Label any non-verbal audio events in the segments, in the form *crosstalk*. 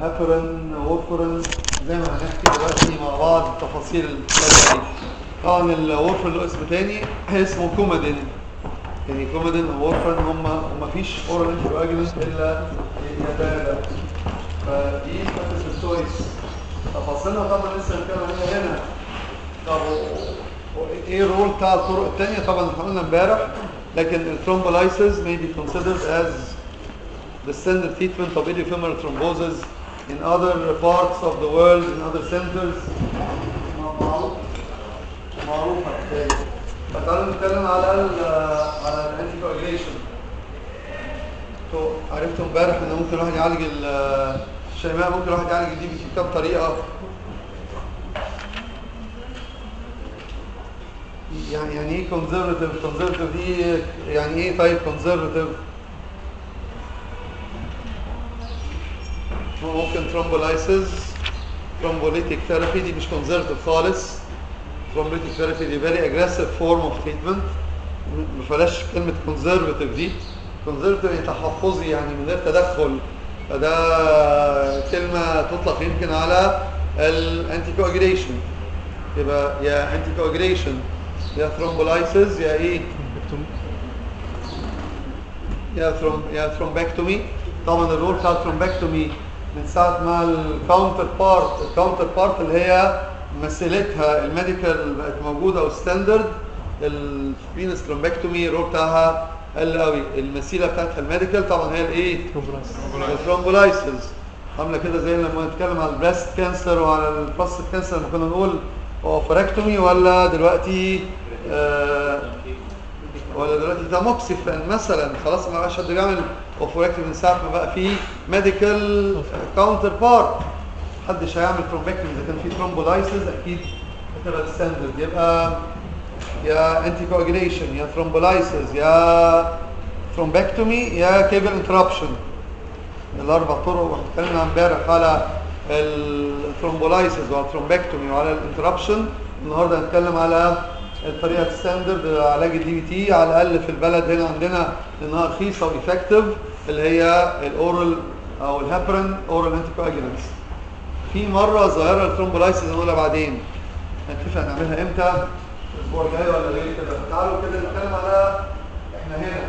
هيبرين وورفرين زي ما هنحكي دلوقتي مع بعض التفاصيل الثانية دي طبعا الورفرين له اسم تاني اسمه كومادين. يعني كومادين وورفرين هم هم فيش أورال انتي إلا يتابع فدي فتره السويس. تفاصيلها طبعا لسه هنتكلم عليها هنا. طب إيه الرول بتاع الطرق الثانية طبعا إحنا قلنا امبارح لكن الثرومبولايسيس may be considered as the standard treatment of idiopathic thrombosis. In other parts of the world in other centers. معروف معروفه الحكاية فتعالوا نتكلم على ال على عرفتوا امبارح ان ممكن الواحد يعالج ال ischemia ممكن الواحد يعالج دي بكام طريقة. يعني يعني إيه conservative conservative دي يعني إيه طيب conservative ممكن thrombolysis thrombolytic therapy دي مش conservative خالص. thrombolytic therapy دي very aggressive form of treatment ما فيهاش كلمة conservative دي. conservative تحفظي يعني من غير تدخل. فده كلمة تطلق يمكن على ال anticoagulation يبقى يا anticoagulation يا thrombolysis يا إيه؟ يا throm يا thrombectomy طبعا ال role بتاع ال thrombectomy من ساعة ما ال counterpart ال counterpart اللي هي مثلتها ال medical بقت موجودة و standard ال venous thrombectomy ال role بتاعها قل قوي. المثيله بتاعتها ال medical طبعا هي الإيه؟ ال thrombolysis. عاملة كده زي لما نتكلم على ال breast cancer وعلى ال prostate cancer لما كنا نقول oophorectomy ولا دلوقتي آه ولا دلوقتي تاموكسيفين مثلا خلاص ما بقاش حد بيعمل oophorectomy من ساعة ما بقى في medical counterpart محدش هيعمل thrombectomy إذا كان في thrombolysis أكيد هتبقى ال standard يبقى يا anticoagulation يا thrombolysis يا thrombectomy يا caval interruption الأربع طرق واتكلمنا امبارح على ال thrombolysis وعلى ال thrombectomy وعلى ال interruption النهارده هنتكلم على الطريقة ال standard علاج ال DVT على الأقل في البلد هنا عندنا لأنها رخيصة و effective اللي هي ال oral أو ال heparin oral anti في مرة ظاهرة ال thrombolysis هنقولها بعدين. هنتفق نعملها إمتى؟ الأسبوع الجاي ولا غير كده؟ فتعالوا كده نتكلم على إحنا هنا.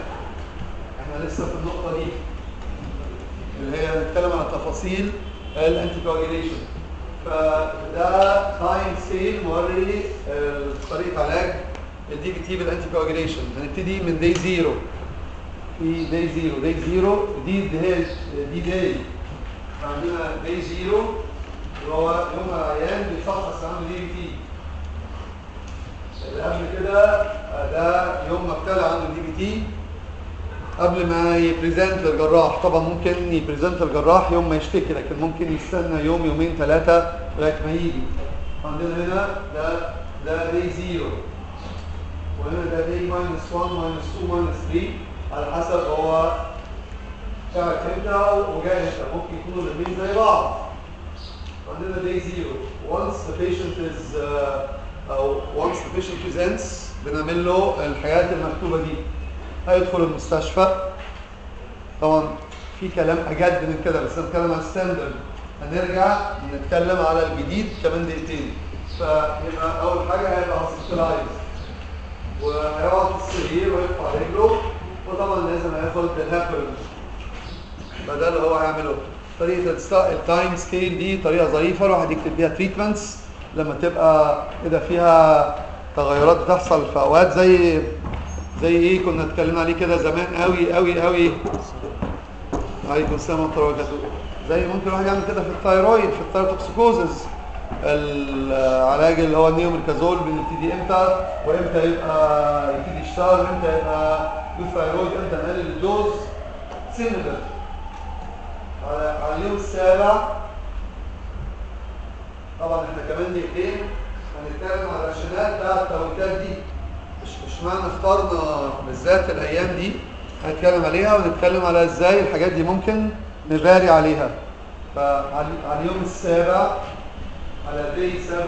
إحنا لسه في النقطة دي. اللي هي نتكلم على تفاصيل ال anticoagulation فده time scale موري طريقة علاج ال DVT بال anticoagulation هنبتدي من day zero في day zero day zero دي هي دي day عندنا day zero اللي هو يوم العيان بيشخص عنده DVT اللي قبل كده ده يوم ما ابتلى عنده DVT قبل ما ي present للجراح. طبعا ممكن ي present للجراح يوم ما يشتكي لكن ممكن يستنى يوم يومين ثلاثة لغاية ما يجي. عندنا هنا ده ده day zero وهنا ده day minus 1 minus 2 minus 3 على حسب هو شعر إمتى وجاي إمتى. ممكن يكونوا الاثنين زي بعض. عندنا day zero once the patient is uh, أو once the patient presents بنعمل له الحاجات المكتوبة دي. هيدخل المستشفى. طبعا في كلام أجد من كده بس أنا بتكلم على ال standard. هنرجع نتكلم على الجديد كمان دقيقتين. فيبقى أول حاجة هيبقى hospitalized وهيقعد في السرير ويرفع رجله. وطبعا لازم هياخد الهابرين فده اللي هو هيعمله. طريقة ال time scale دي طريقة ظريفة الواحد يكتب بيها treatments لما تبقى كده فيها تغيرات بتحصل في أوقات زي زي إيه كنا اتكلمنا عليه كده زمان قوي قوي قوي. عليكم السلام ورحمة الله وبركاته. زي ممكن الواحد يعمل كده في ال thyroid في ال thyrotoxicosis العلاج اللي هو ال Neomercazole بنبتدي إمتى وإمتى يبقى يبتدي يشتغل إمتى يبقى ال thyroid إمتى نقلل ال dose. similar على اليوم السابع. طبعا إحنا كمان دقيقتين هنتكلم على ال rationale بتاع التوقيتات دي. مش مش معنى اخترنا بالذات الأيام دي هنتكلم عليها ونتكلم على إزاي الحاجات دي ممكن نvary عليها. فعلى اليوم السابع على day 7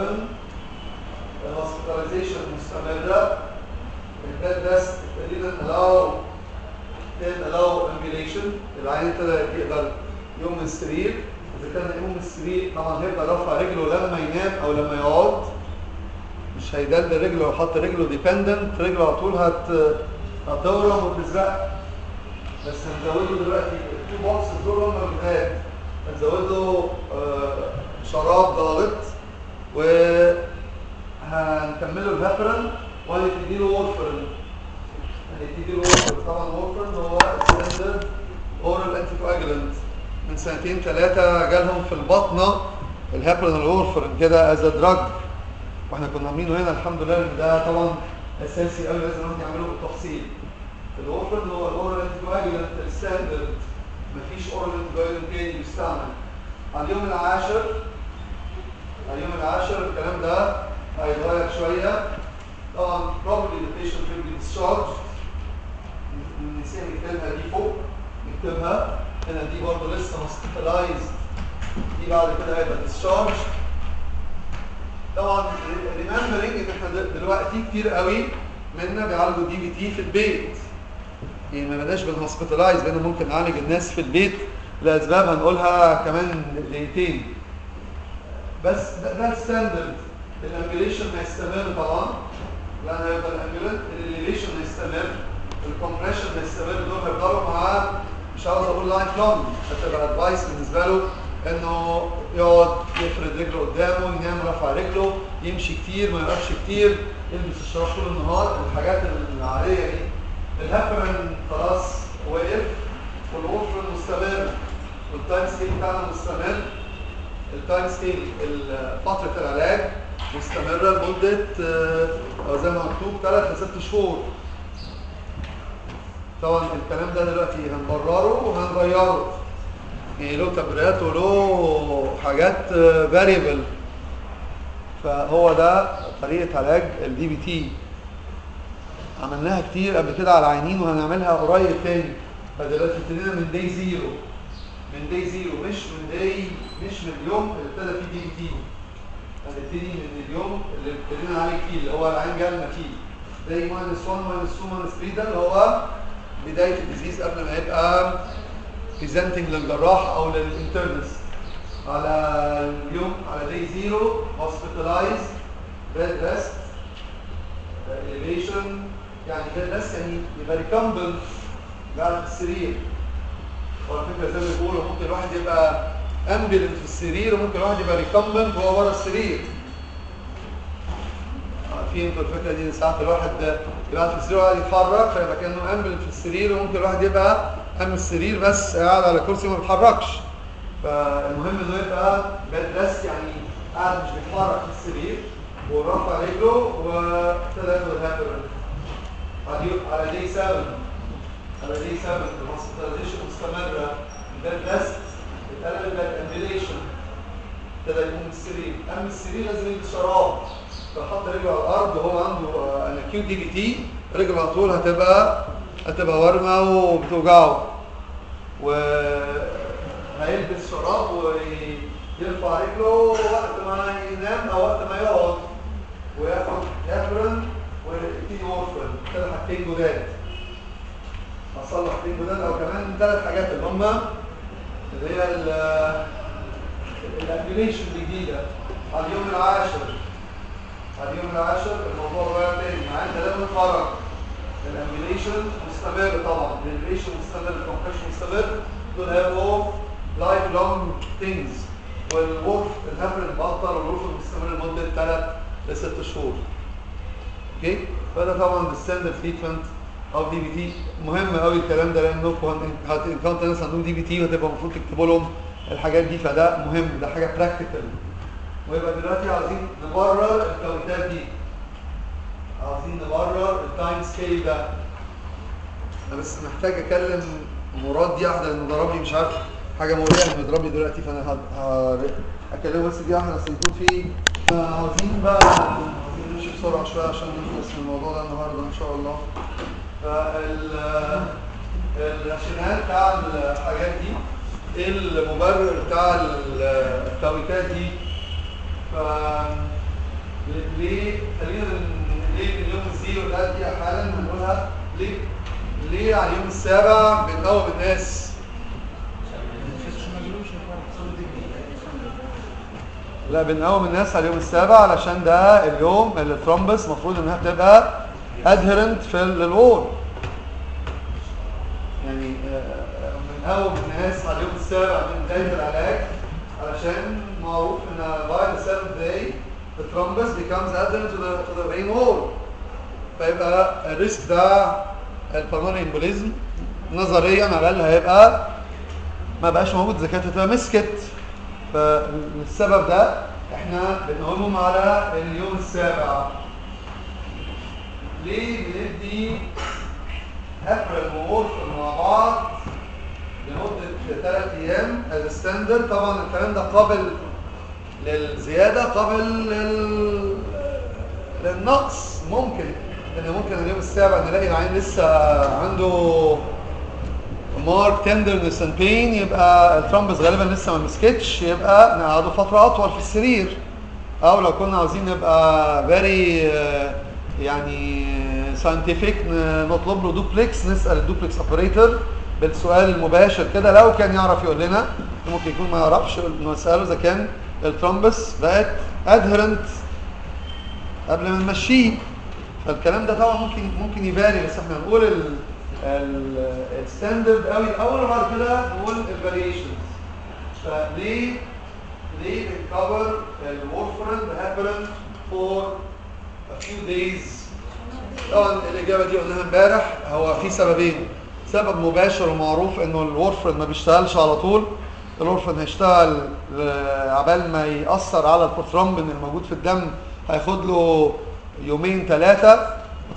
ال hospitalization مستمرة. ال bed rest تقريبا allow can allow ambulation. العيان ابتدى يقدر يقوم من السرير. إذا كان هيقوم من السرير طبعا هيبقى رافع رجله لما ينام أو لما يقعد مش هيدلدل رجله لو حط رجله dependent رجله على طول هت هتورم وتزرق بس هنزوده دلوقتي ال two box دول هم الجداد هنزوده آه، شراب ضغط وهنكمله الهابرن وهنبتدي له warfarin هنبتدي له warfarin طبعا warfarin هو standard oral anticoagulant من سنتين ثلاثة جالهم في البطنة ال heparin ال warfarin كده as drug وإحنا كنا عاملينه هنا الحمد لله ده طبعا أساسي قوي لازم الواحد يعمله بالتفصيل. ال warfarin هو ال oral anticoagulant ال standard مفيش oral anticoagulant تاني بيستعمل على اليوم العاشر على اليوم العاشر الكلام ده هيتغير شوية. طبعا probably the patient will be discharged. نسينا نكتبها دي فوق نكتبها. هنا دي برضه لسه hospitalized. دي بعد كده هيبقى discharged. طبعا remembering إن إحنا دل- دلوقتي كتير قوي منا بيعالجوا DVT في البيت. يعني ما بداش بال hospitalize بقينا ممكن نعالج الناس في البيت. لأسباب هنقولها كمان دقيقتين. بس ده, ال standard. ال ambulation هيستمر طبعا. لأن هيبقى ال ambulant ال elevation هيستمر ال compression هيستمر دول هيفضلوا معاه. مش عاوز أقول lifelong هتبقى advice بالنسبة له. انه يقعد يفرد رجله قدامه ينام رافع رجله يمشي كتير ما يقفش كتير يلبس الشراب طول النهار. الحاجات العادية دي الهابرن خلاص وقف وال warfarin مستمر وال time scale بتاعنا مستمر. ال time scale فتره العلاج مستمرة لمدة آه، زي ما مكتوب 3 ل 6 شهور. طبعا الكلام ده دلوقتي هنبرره وهنغيره. يعني له تبريرات وله حاجات variable فهو ده طريقة علاج ال DVT عملناها كتير قبل كده على العيانين وهنعملها قريب تاني. فدلوقتي ابتدينا من day zero من day zero مش من day مش من اليوم اللي ابتدى فيه DVT هنبتدي من اليوم اللي ابتدينا عليه فيه اللي هو العيان جالنا فيه day minus 1 minus 2 minus 3 ده اللي هو بداية ال disease قبل ما يبقى presenting للجراح أو لل internist على اليوم على day zero hospitalize bed rest elevation يعني bed rest يعني يبقى recumbent قاعد في السرير. هو الفكرة زي ما بيقولوا ممكن الواحد يبقى ambulant في السرير وممكن الواحد يبقى recumbent وهو ورا السرير. عارفين أنتوا الفكرة دي ساعات الواحد يبقى في السرير وقاعد يتحرك فيبقى كأنه ambulant في السرير وممكن الواحد يبقى ام السرير بس قاعد على كرسي ما بيتحركش. فالمهم إنه يبقى bed rest يعني قاعد مش بيتحرك في السرير ورفع رجله وابتدى ياخد الهابرن على day 7 على day 7 ال hospitalization مستمره ال bed rest اتقلب ال ambulation ابتدى يقوم من السرير. قام السرير لازم يلبس شراب فحط رجله على الأرض وهو عنده acute DVT رجله على طول هتبقى هتبقى ورمة وبتوجعه. وهيلبس شراب ويرفع رجله وقت ما ينام أو وقت ما يقعد. وياخد هابرن ويبتدي warfarin ثلاث حاجتين جداد. هصلح حاجتين جداد أو كمان ثلاث حاجات اللي هم اللي هي ال ambulation الجديدة. على اليوم العاشر. على اليوم العاشر الموضوع غير تاني. مع ان ده متفرج ال ambulation مستمر طبعا. ال ambulation مستمر ال compression مستمر. دول هيبقوا lifelong things وال warfarin ال heparin بطل وال warfarin مستمر لمده 3 ل 6 شهور okay فده طبعا ال standard treatment of DVT مهم قوي الكلام ده لانكم هت encounter ناس عندهم DVT وتبقى المفروض تكتبوا لهم الحاجات دي فده مهم. ده حاجة practical ويبقى دلوقتي عايزين نبرر التوقيتات دي. عايزين نبرر ال time scale ده. أنا بس محتاج أكلم مراد دي واحدة لأنه ضرب لي مش عارف حاجة يضرب لي دلوقتي فأنا أكلمه بس دي واحدة عشان يكون في عاوزين بقى نمشي بسرعة شوية عشان نخلص من الموضوع ده النهارده إن شاء الله. فال ال rationale بتاع الحاجات دي إيه المبرر بتاع التوقيتات دي. ف ليه خلينا ليه من يوم ال zero ده دي حالا هنقولها ليه ليه على اليوم السابع بنقوم الناس لا بنقوم الناس على اليوم السابع علشان ده اليوم اللي ال thrombus المفروض إنها تبقى adherent في لل wall يعني آه، بنقوم الناس على اليوم السابع من بدايه العلاج علشان معروف إن by the seventh day the thrombus becomes adherent to the, to the vein wall. فيبقى ال risk ده ال pulmonary embolism نظريا على الأقل هيبقى ما بقاش موجود إذا كانت مسكت. فالسبب ده إحنا بنقومهم على اليوم السابع. ليه بندي heparin و warfarin مع بعض لمدة ثلاث أيام as standard طبعا الكلام ده قابل للزيادة. قابل لل... للنقص ممكن لأن ممكن اليوم السابع نلاقي العيان لسه عنده marked tenderness and pain يبقى ال thrombus غالبا لسه ما مسكتش يبقى نقعده فترة أطول في السرير. أو لو كنا عاوزين نبقى very يعني scientific نطلب له دوبلكس نسأل ال duplex operator بالسؤال المباشر كده لو كان يعرف يقول لنا. ممكن يكون ما يعرفش نساله إذا كان ال thrombus بقت adherent قبل ما نمشيه. فالكلام ده طبعا ممكن ممكن ي vary بس إحنا نقول ال ال standard قوي الأول وبعد كده نقول ال variations فليه ليه بن cover ال warfarin heparin فور a few days طبعا الإجابة دي قلناها امبارح هو في سببين. سبب مباشر ومعروف إنه ال warfarin ما بيشتغلش على طول. ال warfarin هيشتغل عبال ما يأثر على البروثرومبين الموجود في الدم هياخد له يومين ثلاثة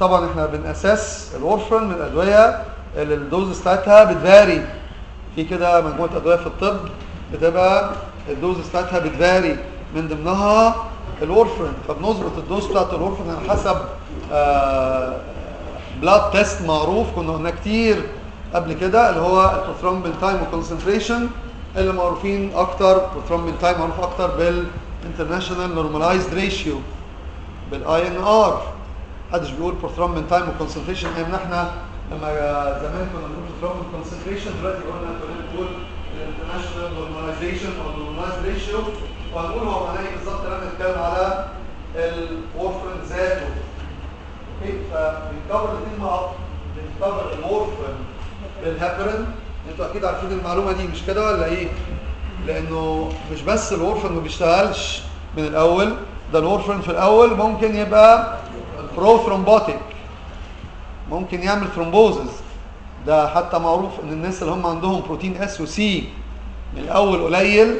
طبعا إحنا بن assess ال warfarin من الأدوية اللي ال dose بتاعتها بت vary. في كده مجموعة أدوية في الطب بتبقى ال dose بتاعتها بت vary. من ضمنها ال warfarin فبنظبط ال dose بتاعت ال warfarin على حسب blood test معروف. كنا قلنا كتير قبل كده اللي هو ال prothrombin time و concentration اللي معروفين أكتر prothrombin time معروف أكتر بال international normalized ratio بال INR محدش بيقول prothrombin time و concentration ايامنا إحنا لما زمان كنا بنقول prothrombin concentration دلوقتي قلنا بنقول ال international normalization أو normalized ratio وهنقول هو معناه إيه بالظبط؟ لما نتكلم على ال warfarin ذاته. okay؟ فبن cover الاثنين مع بعض. بن cover ال warfarin بال heparin أنتوا أكيد عارفين المعلومة دي مش كده ولا إيه؟ لأنه مش بس ال warfarin ما بيشتغلش من الأول ده ال warfarin في الأول ممكن يبقى prothrombotic ممكن يعمل thrombosis ده حتى معروف ان الناس اللي هم عندهم protein S و C من الأول قليل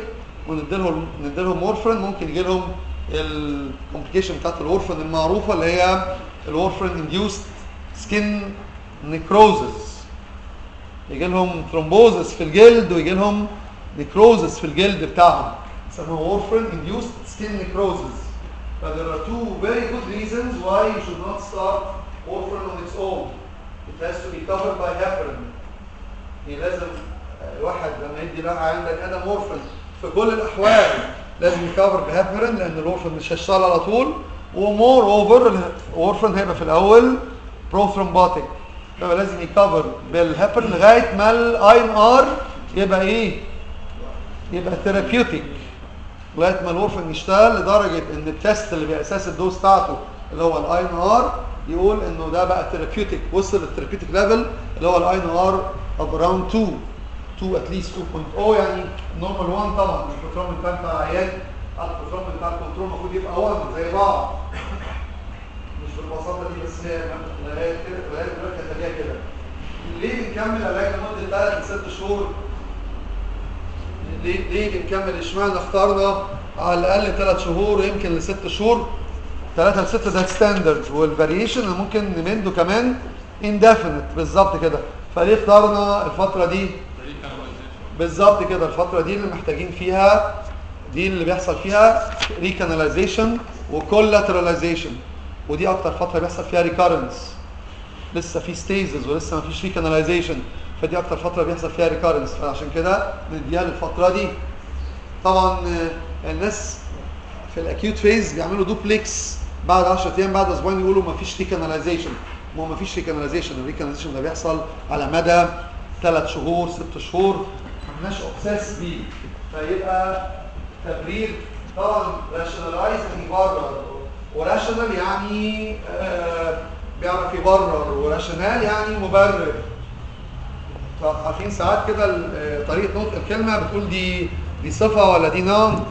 ونديلهم نديلهم warfarin ممكن يجي لهم ال complication بتاعت ال warfarin المعروفة اللي هي ال warfarin induced skin necrosis يجي لهم thrombosis في الجلد ويجي لهم necrosis في الجلد بتاعهم. يسموها warfarin induced skin necrosis But there are two very good reasons why you should not start warfarin on its own. It has to be covered by heparin. يعني لازم الواحد لما يدي لبني آدم warfarin في كل الأحوال لازم ي cover ب heparin لأن ال warfarin مش هيشتغل على طول. و moreover ال warfarin هيبقى في الأول prothrombotic فيبقى لازم ي cover بال heparin لغاية ما ال INR يبقى إيه؟ يبقى therapeutic لغاية ما ال warfarin يشتغل لدرجة إن ال test اللي ب assess ال dose بتاعته اللي هو ال INR يقول إنه ده بقى therapeutic وصل لل therapeutic level اللي هو ال INR of around 2 2 at least 2.0 يعني normal 1 طبعا مش البروتروم بتاع العيان على البروتروم بتاع ال control المفروض يبقى 1 زي بعض. مش بالبساطة دي بس هي لغاية دلوقتي. هتلاقيها كده. ليه بنكمل علاج لمدة 3 ل 6 شهور؟ ليه ليه بنكمل اشمعنى اخترنا على الأقل 3 شهور يمكن لست شهور؟ 3 ل 6 ده standard وال variation ممكن نمده كمان indefinite بالظبط كده. فليه اخترنا الفترة دي؟ بالظبط كده الفترة دي اللي محتاجين فيها دي اللي بيحصل فيها recanalization و collateralization ودي أكتر فترة بيحصل فيها recurrence لسه في stasis ولسه ما فيش recanalization فدي أكتر فترة بيحصل فيها recurrence فعشان كده نديها للفترة دي. طبعا الناس في ال acute phase بيعملوا دوبلكس بعد 10 أيام بعد أسبوعين يقولوا ما فيش recanalization ما ما فيش recanalization ال recanalization ده بيحصل على مدى 3 شهور 6 شهور. ما احناش obsessed بيه. فيبقى تبرير طبعا rationalize يعني يبرر و rational يعني آه بيعرف يبرر و rationale يعني مبرر. عارفين ساعات كده ال- طريقة نطق الكلمة بتقول دي دي صفة ولا دي noun.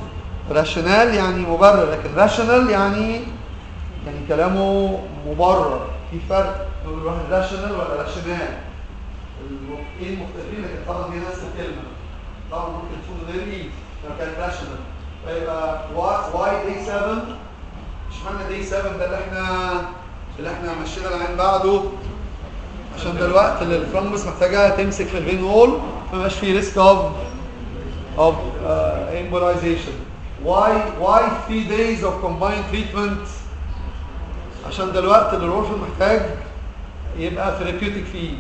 rationale يعني مبرر لكن rational يعني يعني كلامه مبرر. في فرق بين الواحد rational ولا rationale. المختلفين؟ مختلفين لكن طبعا هي نفس الكلمة. طبعا ممكن تكون غير إيه؟ كان rationale. فيبقى why day 7 اشمعنى day 7 ده اللي إحنا اللي إحنا مشينا العيان بعده عشان اللي ال thrombus محتاجه تمسك في ال vein wall ما يبقاش فيه risk of uh, embolization. Why why three days of combined treatment? عشان اللي ال warfarin محتاج يبقى therapeutic فيه.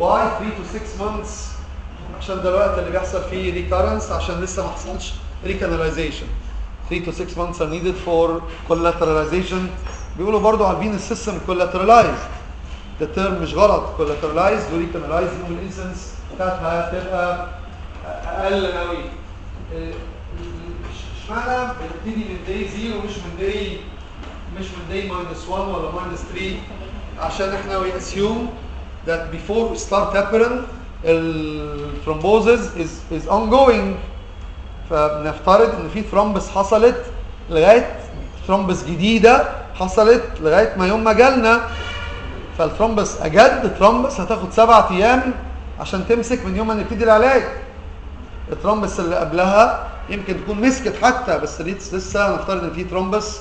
Why 3 to 6 months؟ عشان ده الوقت اللي بيحصل فيه recurrence عشان لسه ما حصلش recanalization. 3 to 6 months are needed for collateralization. بيقولوا برضو عارفين ال system collateralized. ده term مش غلط. collateralized و recanalized يوم ال incidence بتاعتها تبقى أقل قوي إشمعنى بنبتدي من day zero مش من day مش من day minus 1 ولا minus 3 عشان إحنا we assume that before we start heparin ال thrombosis is is ongoing. فبنفترض إن في thrombus حصلت لغاية thrombus جديدة حصلت لغاية ما يوم ما جالنا فال thrombus أجد thrombus هتاخد سبعة أيام عشان تمسك من يوم ما نبتدي العلاج. ال thrombus اللي قبلها يمكن تكون مسكت حتى بس لسه نفترض إن في thrombus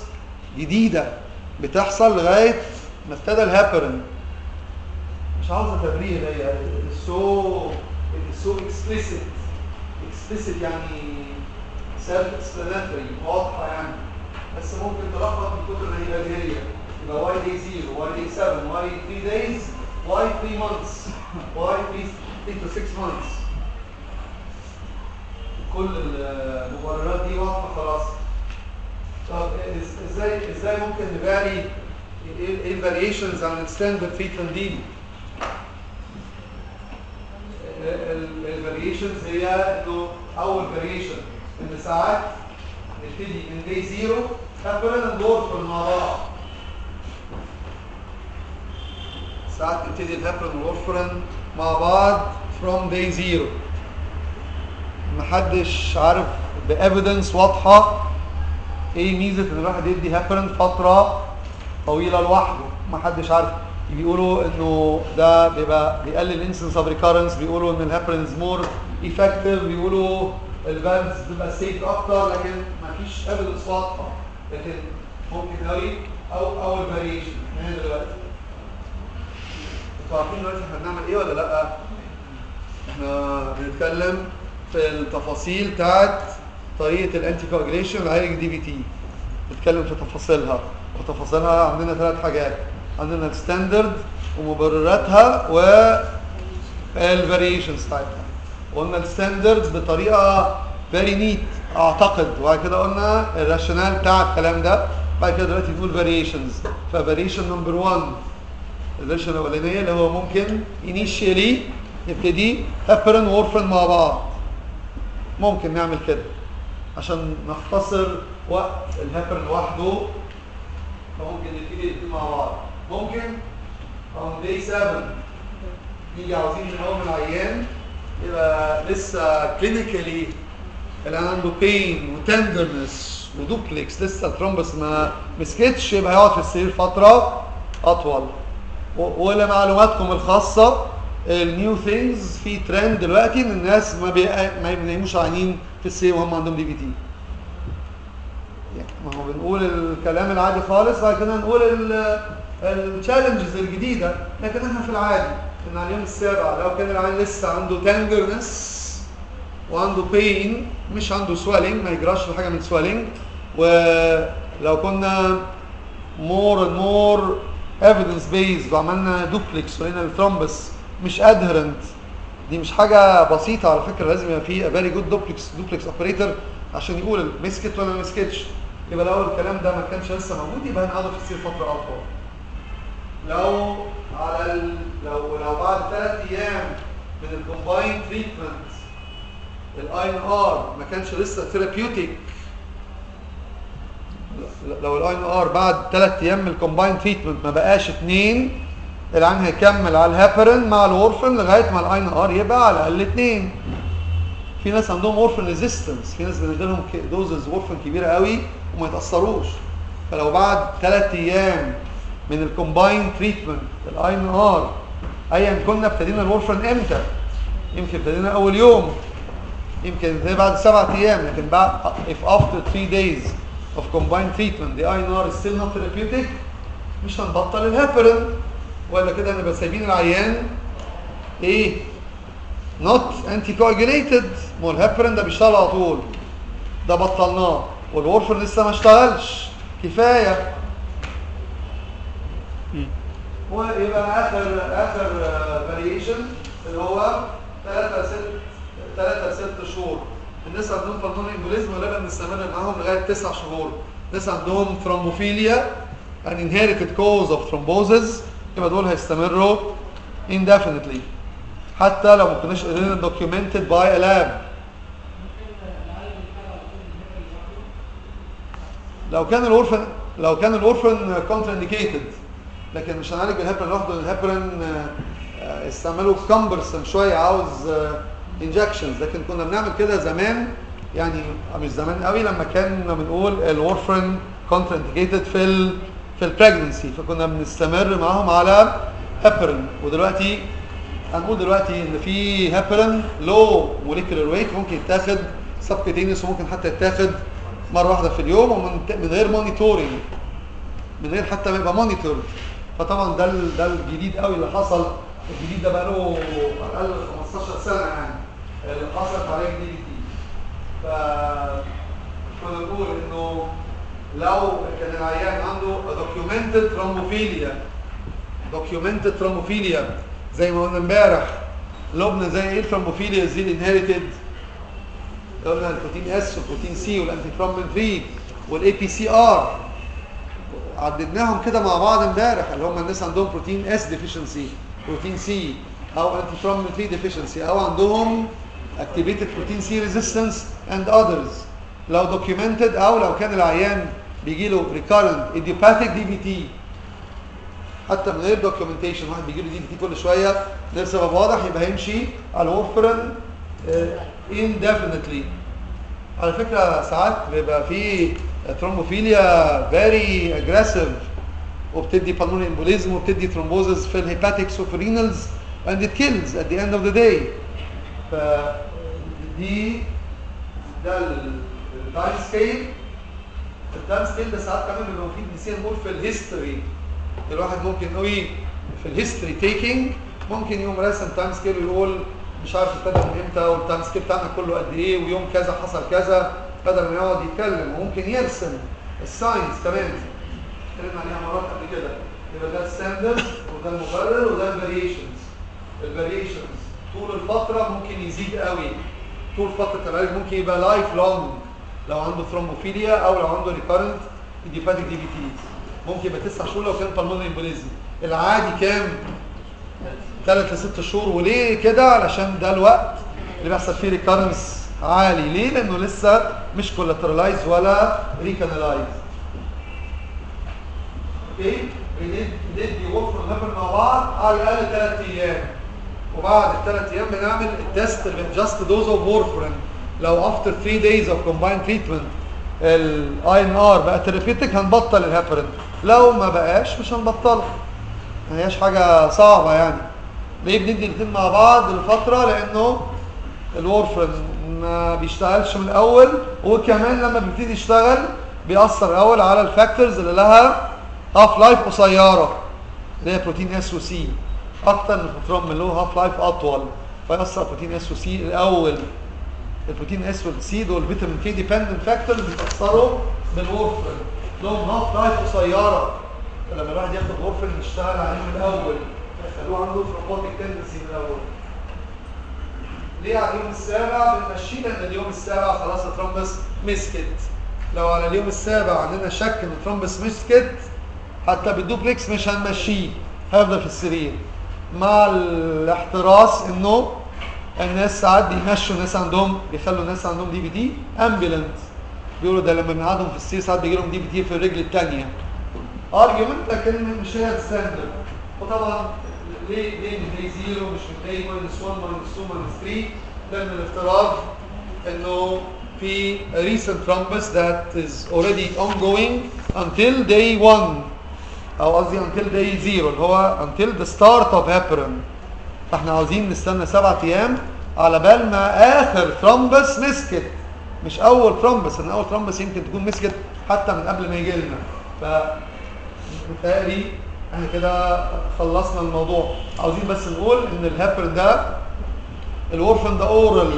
جديدة بتحصل لغاية ما ابتدى الهابرن مش عاوزة تبرير هي so so explicit explicit يعني self explanatory واضحة يعني. بس ممكن تلخبط من كتر بديهية. يبقى why day 0 why day 7 why 3 days why 3 months why 3 to 6 months كل المبررات دي واضحه خلاص. طب إزاي إزاي ممكن ن vary إيه ال variations عن ال standard treatment دي ال variations هي إنه أول variation إن ساعات نبتدي من day zero heparin and warfarin مع بعض ساعات نبتدي ال heparin وال warfarin مع بعض from day zero. محدش عارف ب evidence واضحة. إيه ميزة ان الواحد يدي هابرين فترة طويلة لوحده. محدش عارف بيقولوا إنه ده بيبقى بيقلل ال incidence of recurrence بيقولوا إن ال heparin is more effective بيقولوا ال valves بتبقى safe أكتر لكن مفيش evidence واضحة لكن ممكن قوي أو اول variation هنا دلوقتي أنتوا عارفين دلوقتي إحنا بنعمل إيه ولا لا؟ إحنا بنتكلم في التفاصيل بتاعت طريقه ال anticoagulation لعلاج ال DVT بنتكلم في تفاصيلها وتفاصيلها عندنا ثلاث حاجات عندنا ال standard ومبرراتها وال variations بتاعتها قلنا ال standard بطريقة very neat أعتقد. وبعد كده قلنا ال rationale بتاع الكلام ده. بعد كده دلوقتي نقول variations ف variation number 1 ال version الاولانيه اللي هو ممكن initially نبتدي heparin و warfarin مع بعض. ممكن نعمل كده. عشان نختصر وقت الهابرين لوحده فممكن نبتدي الاثنين مع بعض. ممكن؟ on day 7 نيجي عاوزين نقوم العيان يبقى لسه clinically اللي عنده pain و tenderness و duplex لسه ال thrombus ما مسكتش يبقى يقعد في السرير فترة أطول. ولمعلوماتكم الخاصة ال new things في ترند دلوقتي إن الناس ما بي... ما عيانين في السرير وهم عندهم DVT ما هو بنقول الكلام العادي خالص بعد كده نقول ال challenges الجديدة لكن إحنا في العادي. ان على السابع لو كان العيان لسه عنده tenderness وعنده pain مش عنده swelling ما يجراش في حاجة من swelling ولو كنا more and more evidence based وعملنا دوبلكس ولقينا ال thrombus مش adherent دي مش حاجة بسيطة على فكرة. لازم يبقى في very good duplex duplex operator عشان يقول مسكت ولا ما مسكتش. يبقى لو الكلام ده ما كانش لسه موجود يبقى هنقعد في السرير فترة أطول. لو على ال... لو لو بعد ثلاث أيام من ال combined treatment ال INR ما كانش لسه therapeutic لو ال INR بعد 3 أيام من ال combined treatment ما بقاش 2 العيان هيكمل على الهابرين مع ال warfarin لغاية ما ال INR يبقى على الأقل 2 في ناس عندهم warfarin resistance في ناس بندي لهم doses warfarin كبيرة قوي وما يتأثروش. فلو بعد 3 أيام من ال combined treatment ال INR ايا كنا ابتدينا ال warfarin إمتى؟ يمكن ابتدينا أول يوم. يمكن بعد سبعة أيام لكن بعد if after 3 days of combined treatment the INR is still not therapeutic مش هنبطل الهابرين ولا كده هنبقى سايبين العيان إيه not anticoagulated. ما هو الهابرين ده بيشتغل على طول. ده بطلناه. وال warfarin لسه ما اشتغلش. كفاية. ويبقى اخر آخر variation اللي هو 3 6 3 6 شهور. الناس عندهم pulmonary embolism غالبا بنستمر معاهم لغاية 9 شهور. الناس عندهم thrombophilia an inherited cause of thrombosis. يبقى دول هيستمروا indefinitely. حتى لو ما كناش قدرنا documented by a لو كان الاورفن لو كان الاورفن كونترانديكيتد لكن مش هنعالج الهيبرين لوحده الهيبرين استعملوا كمبرسن شوية عاوز انجكشنز لكن كنا بنعمل كده زمان يعني مش زمان قوي لما كنا بنقول الورفرين contraindicated في ال في ال pregnancy فكنا بنستمر معاهم على هيبرين ودلوقتي هنقول دلوقتي إن في heparin low molecular weight ممكن يتاخد subcutaneous وممكن حتى يتاخد مرة واحدة في اليوم ومن من غير monitoring من غير حتى ما يبقى monitored فطبعا ده ده الجديد قوي اللي حصل. الجديد ده بقى له أقل 15 سنة يعني. اللي حصلت عليه جديد جديد. ف كنا نقول إنه لو كان العيان عنده documented thrombophilia documented thrombophilia زي ما قلنا امبارح. لبنى زي إيه ال thrombophilia زي ال inherited قلنا ال protein S وال protein C وال antithrombin 3 وال APCR عددناهم كده مع بعض امبارح اللي هم الناس عندهم protein S deficiency protein C أو antithrombin 3 deficiency أو عندهم activated protein C resistance and others. لو documented أو لو كان العيان بيجي له recurrent idiopathic DVT حتى من غير documentation واحد بيجي له DVT كل شوية غير سبب واضح يبقى هيمشي على ال warfarin indefinitely. على فكرة ساعات بيبقى في thrombophilia very aggressive وبتدي pulmonary embolism وبتدي thrombosis في ال hepatics وفي ال renals and it kills at the end of the day. فدي ده ال time scale ال time scale ده ساعات كمان بيبقى مفيد نسينا نقول في ال history الواحد ممكن قوي في ال history taking ممكن يوم راسم time scale ويقول مش عارف ابتدى من إمتى وال time scale بتاعنا كله قد إيه ويوم كذا حصل كذا. بدل ما يقعد يتكلم وممكن يرسم ال signs كمان اتكلمنا عليها مرات قبل كده. يبقى ده ال standard وده المبرر وده ال variations ال variations طول الفترة ممكن يزيد قوي. طول فترة العلاج ممكن يبقى lifelong لو عنده thrombophilia أو لو عنده recurrent idiopathic DVTs ممكن يبقى تسع شهور لو كان pulmonary embolism العادي كام؟ ثلاث لست شهور. وليه كده؟ علشان ده الوقت اللي بيحصل فيه recurrence عالي. ليه؟ لأنه لسه مش كولاترالايز ولا ريكانالايز أوكي؟ ندي وفر مع بعض على الاقل ثلاث أيام. وبعد الثلاث أيام بنعمل التست جاست دوز اوف وورفرين لو افتر 3 دايز اوف كومباين تريتمنت الاي ان ار بقى ثيرابيوتيك هنبطل الهابرين لو ما بقاش مش هنبطلها. ما هياش حاجة صعبة يعني. ليه بندي الاثنين مع بعض لفترة؟ لأنه ال warfarin ما بيشتغلش من الأول وكمان لما بيبتدي يشتغل بيأثر الأول على ال factors اللي لها half-life قصيرة اللي هي protein S و C أكتر من ال factor 2 له half-life أطول فيأثر protein S و C الأول. ال protein S وال C دول vitamin K dependent factors بيتاثروا بال warfarin لهم half-life قصيرة. فلما الواحد ياخد warfarin يشتغل عليه من الأول يخلوه عنده thrombotic tendency من الأول. ليه على اليوم السابع بنمشيه لأن اليوم السابع خلاص ال thrombus مسكت. لو على اليوم السابع عندنا شك إن ال thrombus مسكت حتى بالدوبلكس مش هنمشيه. هيفضل في السرير. مع الاحتراس إنه الناس ساعات بيمشوا ناس عندهم بيخلوا ناس عندهم DVT ambulant بيقولوا ده لما بنقعدهم في السي ساعات بيجي لهم DVT في الرجل الثانية argument لكن مش هي ال standard وطبعا ليه ليه من day zero مش minus 1 minus 2 minus 3 ده من الافتراض انه في recent thrombus that is already ongoing until day 1 أو قصدي until day 0 اللي هو until the start of heparin فاحنا عاوزين نستنى سبعة أيام على بال ما آخر thrombus مسكت. مش أول thrombus إن أول thrombus يمكن تكون مسكت حتى من قبل ما يجي لنا. ف متهيألي إحنا كده خلصنا الموضوع. عاوزين بس نقول إن الهابرين ده ال warfarin ده oral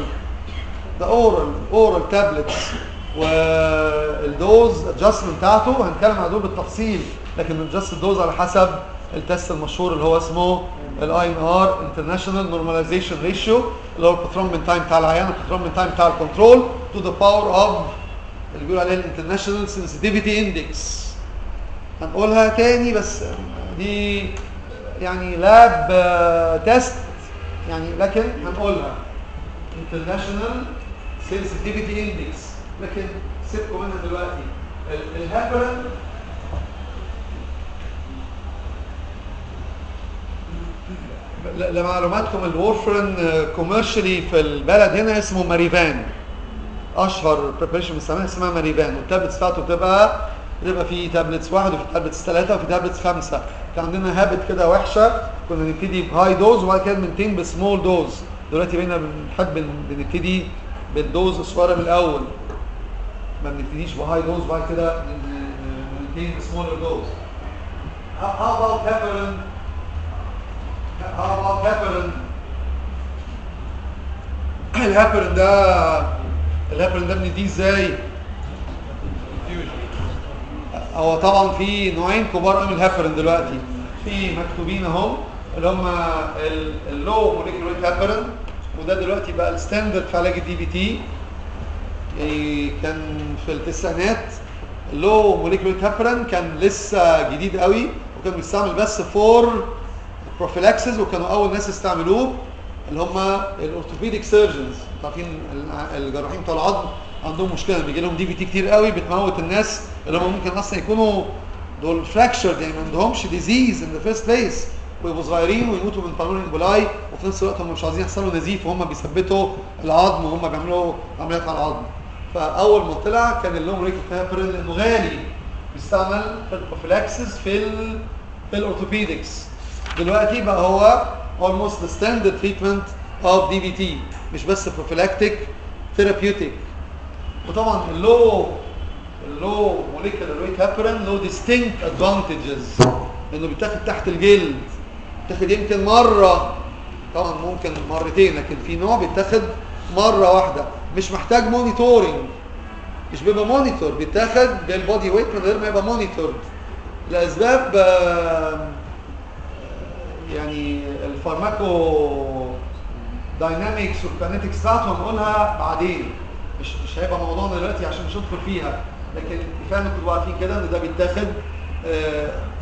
ده oral oral tablets وال dose adjustment بتاعته هنتكلم عن دول بالتفصيل لكن بن adjust ال dose على حسب ال test المشهور اللي هو اسمه ال INR international normalization ratio اللي هو ال prothrombin time بتاع العيان ال prothrombin time بتاع ال control to the power of اللي بيقولوا عليه ال international sensitivity index هنقولها تاني بس دي يعني lab test يعني لكن هنقولها. international sensitivity index لكن سيبكم منها دلوقتي. الهابرن لمعلوماتكم ال warfarin commercially في البلد هنا اسمه ماريفان. أشهر preparation بنستعملها اسمها ماريفان. وال tablets بتاعته بتبقى بتبقى في tablets واحد وفي tablets ثلاثة وفي tablets خمسة. كان عندنا habit كده وحشة كنا نبتدي ب high dose وبعد كده ب maintain ب small dose دلوقتي بقينا بنحب بنبتدي بال dose الصغيرة من الأول ما بنبتديش ب high dose وبعد كده ب maintain ب smaller dose How about heparin? How about heparin? *clears throat* الهابرين ده الهابرين ده بنديه إزاي؟ هو طبعا في نوعين كبار من الهابرين دلوقتي. في مكتوبين اهو اللي هم ال low molecular heparin وده دلوقتي بقى ال standard في علاج ال DVT كان في التسعينات ال low molecular heparin كان لسه جديد قوي وكان بيستعمل بس for prophylaxis وكانوا أول ناس يستعملوه اللي هم ال orthopedic surgeons عارفين الجراحين بتوع العظم عندهم مشكلة بيجي لهم DVT كتير قوي بتموت الناس اللي هم ممكن أصلا يكونوا دول fractured يعني ما عندهمش disease in the first place ويبقوا صغيرين ويموتوا من pulmonary emboli وفي نفس الوقت هم مش عايزين يحصلوا نزيف وهم بيثبتوا العظم وهم بيعملوا عمليات على العظم. فأول ما طلع كان ال low molecular heparin لأنه غالي. بيستعمل في ال prophylaxis في ال في ال orthopedics دلوقتي بقى هو almost the standard treatment of DVT مش بس prophylactic therapeutic. وطبعا ال low ال low molecular weight heparin له distinct advantages. انه بيتاخد تحت الجلد. بيتاخد يمكن مرة. طبعا ممكن مرتين لكن في نوع بيتاخد مرة واحدة. مش محتاج monitoring مش بيبقى monitor بيتاخد بال body weight من غير ما يبقى monitored لأسباب يعني ال pharmacodynamics وال kinetics بتاعته هنقولها بعدين. مش مش هيبقى موضوعنا دلوقتي عشان مش ندخل فيها. لكن إنكم تبقوا عارفين كده إن ده بيتاخد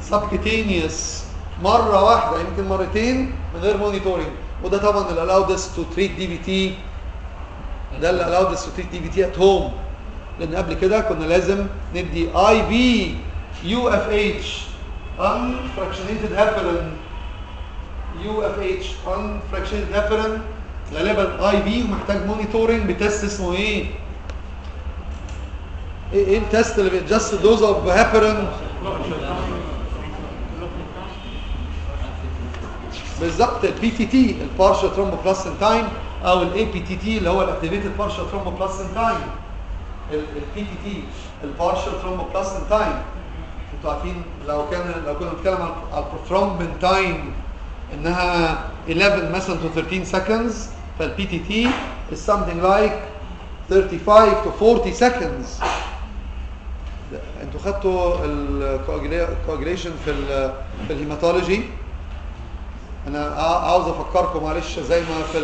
subcutaneous مرة واحدة يمكن مرتين من غير monitoring وده طبعا اللي allowed us to treat DVT ده اللي allowed us to treat DVT at home. لأن قبل كده كنا لازم ندي اي بي يو اف H unfractionated heparin. اتش unfractionated heparin غالبا IV ومحتاج monitoring ب test اسمه إيه؟ إيه إيه ال test اللي بي adjust dose of heparin بالظبط ال PTT ال partial thromboplastin أو ال APTT اللي هو ال activated partial thromboplastin ال PTT ال partial thromboplastin أنتوا عارفين لو كان لو كنا بنتكلم على ال prothrombin time إنها 11 مثلا to 13 seconds فال PTT is something like 35 to 40 seconds. أنتوا خدتوا ال coagulation في في ال hematology أنا عاوز أفكركم معلش زي ما في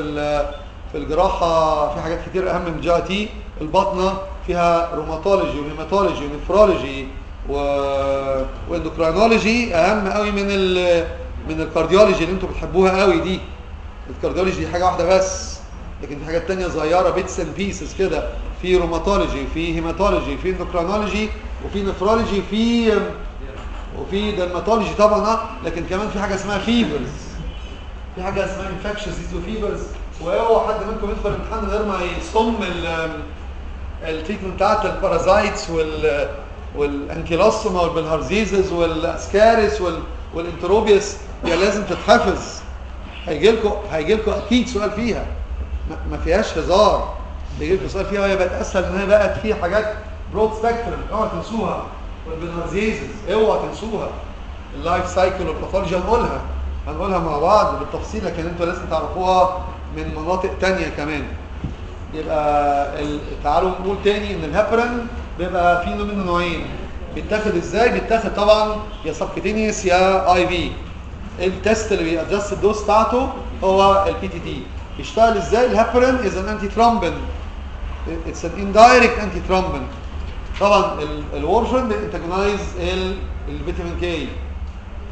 في الجراحة في حاجات كتير أهم من GIT. البطنة فيها rheumatology و hematology و nephrology و endocrinology أهم قوي من ال من ال cardiology اللي أنتوا بتحبوها قوي دي. ال cardiology دي حاجة واحدة بس لكن في حاجات تانية صغيرة bits and pieces كده. في rheumatology في hematology في endocrinology وفي nephrology في وفي dermatology طبعا آه. لكن كمان في حاجة اسمها fevers في حاجة اسمها infectious disease و fevers وأوعى حد منكم يدخل الامتحان غير ما يصم ال treatment بتاعت ال parasites وال وال ancylostoma وال bilharziasis وال ascaris وال وال enterobius هي لازم تتحفظ. هيجي لكم هيجي لكم أكيد سؤال فيها. ما- فيهاش هزار. هيجي لكم سؤال فيها وهي بقت أسهل إن هي بقت في حاجات broad spectrum اوعى تنسوها. وال bilharziasis اوعى تنسوها. ال life cycle وال pathology هنقولها. هنقولها مع بعض بالتفصيل لكن أنتوا لازم تعرفوها من مناطق تانية كمان. يبقى ال... تعالوا نقول تاني إن الهابرين بيبقى فيه منه نوعين بيتاخد إزاي؟ بيتاخد طبعا يا subcutaneous يا IV ال test اللي بي adjust ال dose بتاعته هو ال PTT بيشتغل إزاي؟ ال heparin is an antithrombin it's an indirect antithrombin طبعا ال- ال warfarin بي antagonize ال vitamin K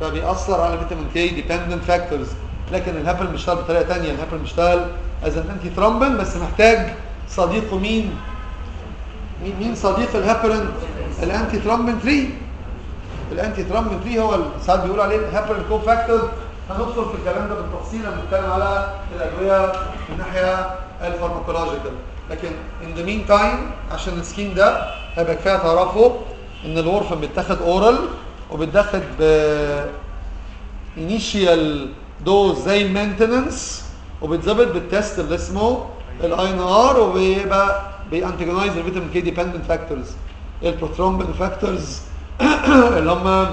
فبيأثر على vitamin K dependent factors لكن الهابرين بيشتغل بطريقة ثانية الهابرين بيشتغل as an antithrombin بس محتاج صديقه مين مين- صديق ال heparin ال antithrombin 3 ال antithrombin 3 هو ساعات بيقولوا عليه ال heparin cofactor هندخل في الكلام ده بالتفصيل لما نتكلم على الأدوية من الناحيه ال pharmacological. لكن in the meantime عشان ال scheme ده هيبقى كفاية تعرفوا إن ال warfarin بيتاخد oral وبيتاخد ب initial dose زي ال maintenance وبيتظبط بال test اللي اسمه ال INR وبيبقى بي antagonize ال vitamin K dependent factors ال prothrombin factors اللي هم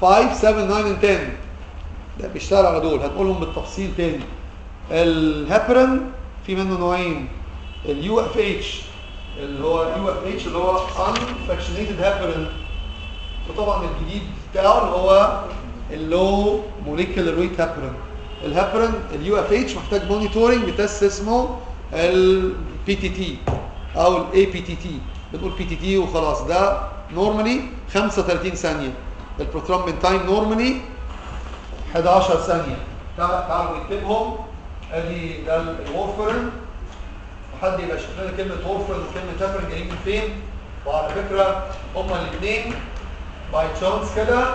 5 7 9 and 10 ده بيشتغل على دول. هنقولهم بالتفصيل تاني. الهابرين في منه نوعين. ال UFH اللي هو ال UFH اللي هو unfractionated heparin. وطبعا الجديد بتاعه اللي هو ال low molecular weight heparin ال heparin ال UFH محتاج monitoring ب test اسمه ال PTT أو ال aPTT بنقول PTT وخلاص. ده normally 35 ثانية. ال prothrombin time normally 11 ثانية. تعال- تعالوا نكتبهم. أدي ده ال warfarin وحد يبقى يشوف لنا كلمة warfarin وكلمة هابرين جايين من فين؟ وعلى فكرة هما الاثنين by chance كده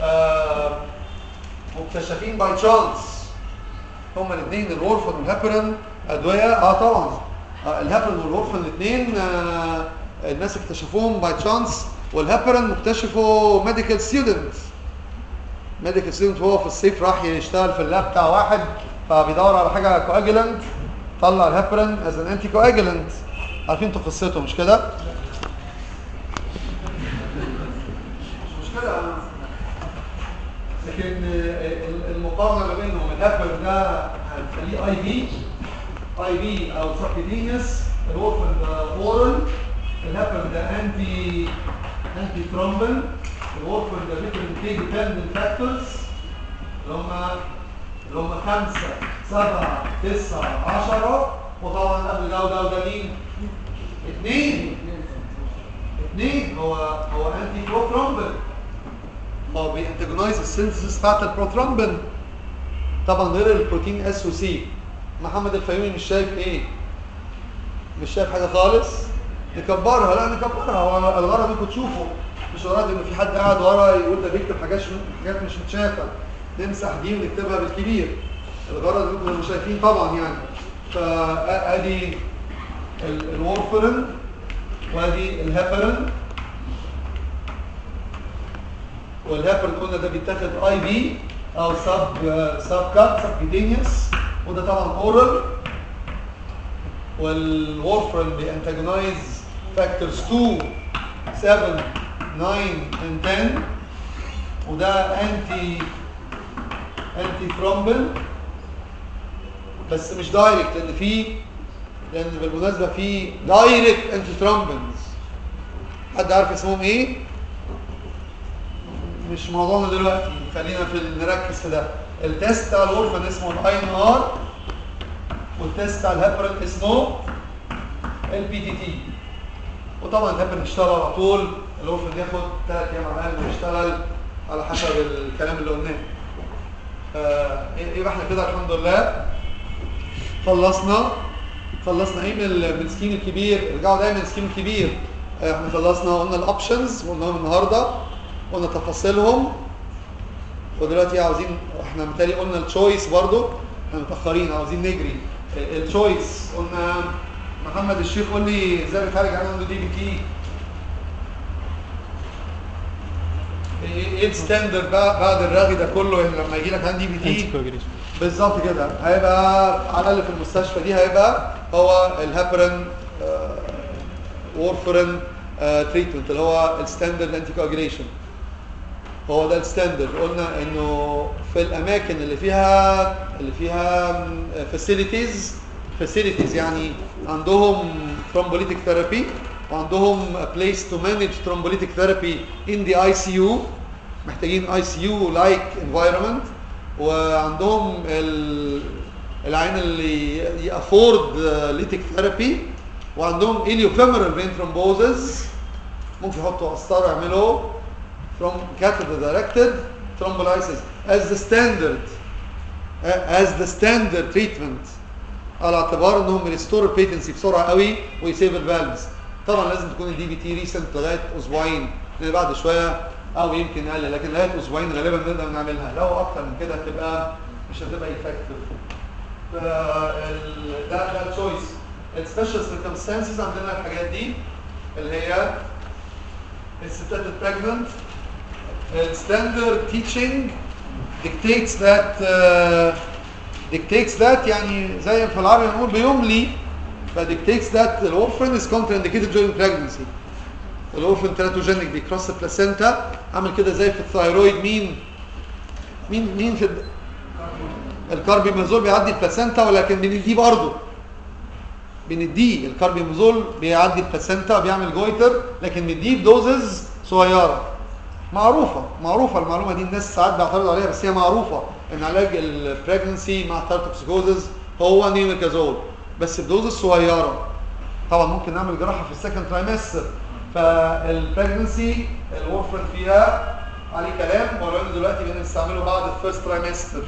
آه مكتشفين by chance هما الاثنين ال warfarin وال heparin أدوية. آه طبعا. ال heparin وال warfarin الاثنين آه الناس اكتشفوهم by chance وال heparin مكتشفه medical student medical student هو في الصيف راح يشتغل في ال lab بتاع واحد فبيدور على حاجة coagulant طلع ال heparin is an anticoagulant عارفين أنتوا قصته مش كده؟ مش مشكلة لكن ال- المقارنة ما بينهم الهابر ده هنخليه IV IV أو subcutaneous ال warfarin oral ال heparin ده anti antithrombin ال warfarin ده vitamin K dependent factors اللي هم اللي هم خمسة سبعة تسعة عشرة وطبعا قبل ده وده وده مين؟ اثنين اثنين هو هو antiprothrombin هو بي antagonize ال synthesis بتاعت البروترومبين طبعا غير ال protein S و C محمد الفيومي مش شايف إيه؟ مش شايف حاجة خالص. نكبرها لا نكبرها. هو الغرض انكم تشوفوا مش الغرض ان في حد قاعد ورا يقول ده بيكتب حاجات حاجات مش متشافة. نمسح دي ونكتبها بالكبير. الغرض انكم تبقوا شايفين طبعا يعني. فأدي ال- ال warfarin وأدي ال heparin وال heparin قلنا ده بيتاخد IV أو sub sub cut subcutaneous وده طبعا oral وال warfarin بي antagonize factors 2 7 9 and 10 وده anti antithrombin بس مش direct لأن في لأن بالمناسبة في direct antithrombins حد عارف اسمهم إيه؟ مش موضوعنا دلوقتي. خلينا في نركز في ده. ال test بتاع ال warfarin اسمه ال INR وال test بتاع الهابرين اسمه ال PTT وطبعا الهابرين بيشتغل على طول. ال warfarin ياخد ثلاث أيام على الأقل ويشتغل على حسب الكلام اللي قلناه. آه، يبقى إحنا كده الحمد لله. خلصنا. خلصنا إيه من ال- من ال scheme الكبير. ارجعوا دايما ال scheme الكبير. آه، إحنا خلصنا قلنا ال options قلناهم النهارده. قلنا تفاصيلهم. ودلوقتي عاوزين إحنا متهيألي قلنا ال choice برضو. إحنا متأخرين عاوزين نجري. ال choice قلنا محمد الشيخ قول لي إزاي بيتعالج عنده DVT إيه إيه ال standard بقى بعد الرغي ده كله يعني لما يجي لك عندي DVT بالظبط كده. هيبقى على الأقل في المستشفى دي هيبقى هو ال heparin و warfarin treatment اللي هو ال standard anticoagulation هو ده الستاندرد قلنا إنه في الأماكن اللي فيها اللي فيها فاسيلتيز فاسيلتيز يعني عندهم thrombolytic ثيرابي وعندهم بليس تو مانج thrombolytic ثيرابي ان ذا اي سي محتاجين يو لايك انفايرمنت وعندهم ال- العين اللي يافورد ليتك ثيرابي وعندهم اليوفيمرال فين ثرومبوزز ممكن يحطوا قسطره يعملوا from catheter directed thrombolysis as the standard as the standard treatment. على اعتبار إنهم restore ال patency بسرعة قوي وي save ال valves طبعا لازم تكون ال DVT recent لغاية أسبوعين. لأن بعد شوية أو يمكن أقل لكن لغاية أسبوعين غالبا نقدر نعملها. لو أكتر من كده هتبقى مش هتبقى effective ده ده choice ال special circumstances عندنا الحاجات دي اللي هي الستات ال pregnant ال standard teaching dictates that uh, dictates that يعني زي في العربي نقول بيملي ف dictates that ال warfarin is contraindicated during pregnancy. ال warfarin teratogenic بي cross ال placenta عامل كده زي في ال thyroid مين؟ مين؟ مين في ال carbimazole بيعدي ال placenta ولكن بنديه برضه. بنديه ال carbimazole بيعدي ال placenta وبيعمل goitre لكن بنديه ب doses صغيرة. معروفة معروفة المعلومة دي الناس ساعات بيعترضوا عليها بس هي معروفة. ان علاج ال pregnancy مع ال thyrotoxicosis هو Neomercazole بس ب dose صغيره طبعا ممكن نعمل جراحة في ال second trimester فال pregnancy ال warfarin فيها عليه كلام ان دلوقتي بنستعمله بعد ال first trimester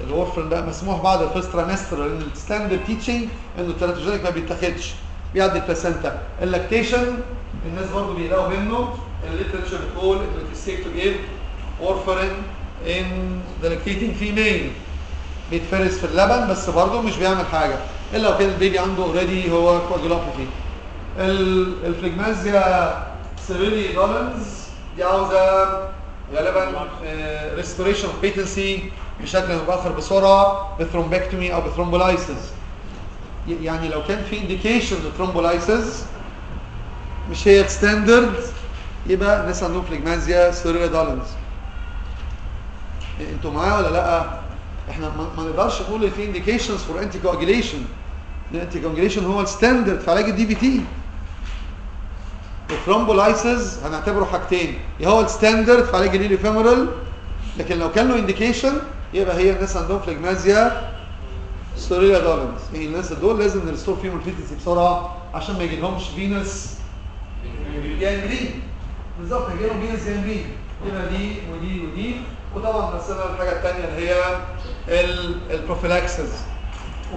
ال warfarin ده مسموح بعد ال first trimester لأن ال standard teaching إنه ال teratogenic ما بيتاخدش. بيعدي ال placenta ال lactation الناس برضو بيلاقوا منه. ال literature بتقول إنه safe to give. warfarin to lactating female بيتفرز في اللبن بس برضه مش بيعمل حاجة. إلا لو كان ال baby عنده already هو coagulopathy ال phlegmasia cerulea dolens دي عاوزة غالبا restoration of patency بشكل أو بآخر بسرعة ب thrombectomy أو ب thrombolysis يعني لو كان في indication ل thrombolysis مش هي ال standard يبقى الناس عندهم phlegmasia cerulea dolens أنتوا معايا ولا لا؟ إحنا ما نقدرش نقول في indications for anticoagulation ال anticoagulation هو ال standard في علاج ال DVT ال thrombolysis هنعتبره حاجتين. يا هو ال standard في علاج ال iliofemoral لكن لو كان له indication يبقى هي الناس عندهم phlegmasia cerulea dolens. يعني الناس دول لازم ن restore فيهم ال patency بسرعة عشان ما يجيلهمش venous gangrene بالظبط هيجي لهم venous gangrene يبقى دي ودي ودي. وطبعا مثلا الحاجة الثانية اللي هي ال prophylaxis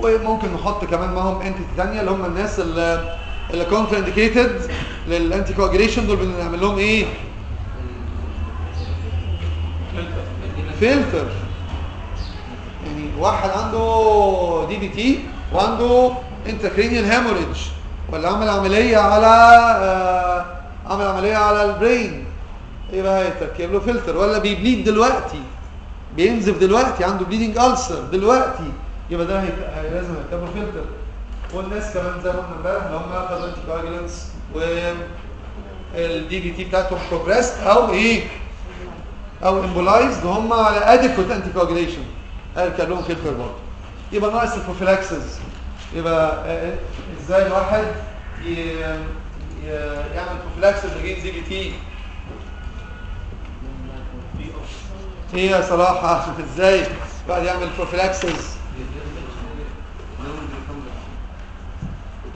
وممكن نحط كمان معاهم entity ثانية اللي هم الناس اللي اللي contraindicated لل anticoagulation دول بنعمل لهم إيه؟ فلتر يعني واحد عنده DVT وعنده intracranial hemorrhage ولا عمل عملية على آه عمل عملية على ال brain يبقى هيتركب له فلتر. ولا بي bleed دلوقتي. بينزف دلوقتي. عنده bleeding ulcer دلوقتي. يبقى ده. هي لازم يركب له فلتر. والناس كمان زي ما قلنا امبارح اللي هم خدوا anticoagulants وال DVT بتاعتهم progressed أو إيه؟ أو embolized هم على adequate anticoagulation هيركب لهم فلتر برضه. يبقى ناقص ال prophylaxis يبقى آه، إزاي الواحد. يعمل prophylaxis against DVT يا صلاح *laughs* إزاي؟ بعد يعمل prophylaxis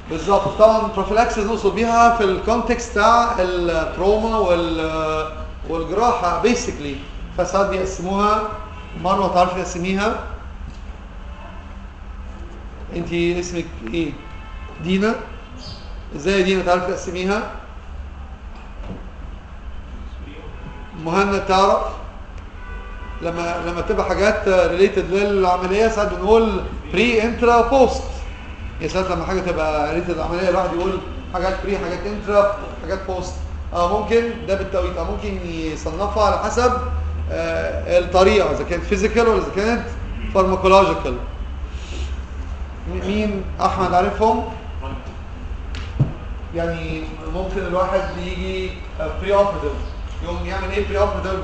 بالظبط. طبعا prophylaxis نقصد بيها في ال context بتاع ال trauma وال والجراحة. basically فساعات بيقسموها. مروه تعرفي تقسميها انت اسمك إيه؟ دينا. إزاي دينا تعرف تقسميها؟ مهند تعرف. لما لما تبقى حاجات related للعملية ساعات بنقول pre intra post يا ساعات لما حاجة تبقى related للعملية الواحد يقول حاجات pre حاجات intra حاجات post آه ممكن ده بالتوقيت. آه ممكن يصنفها على حسب آه الطريقة إذا كانت physical ولا إذا كانت pharmacological مين أحمد عارفهم؟ يعني ممكن الواحد يجي pre operative يوم يعمل إيه pre operative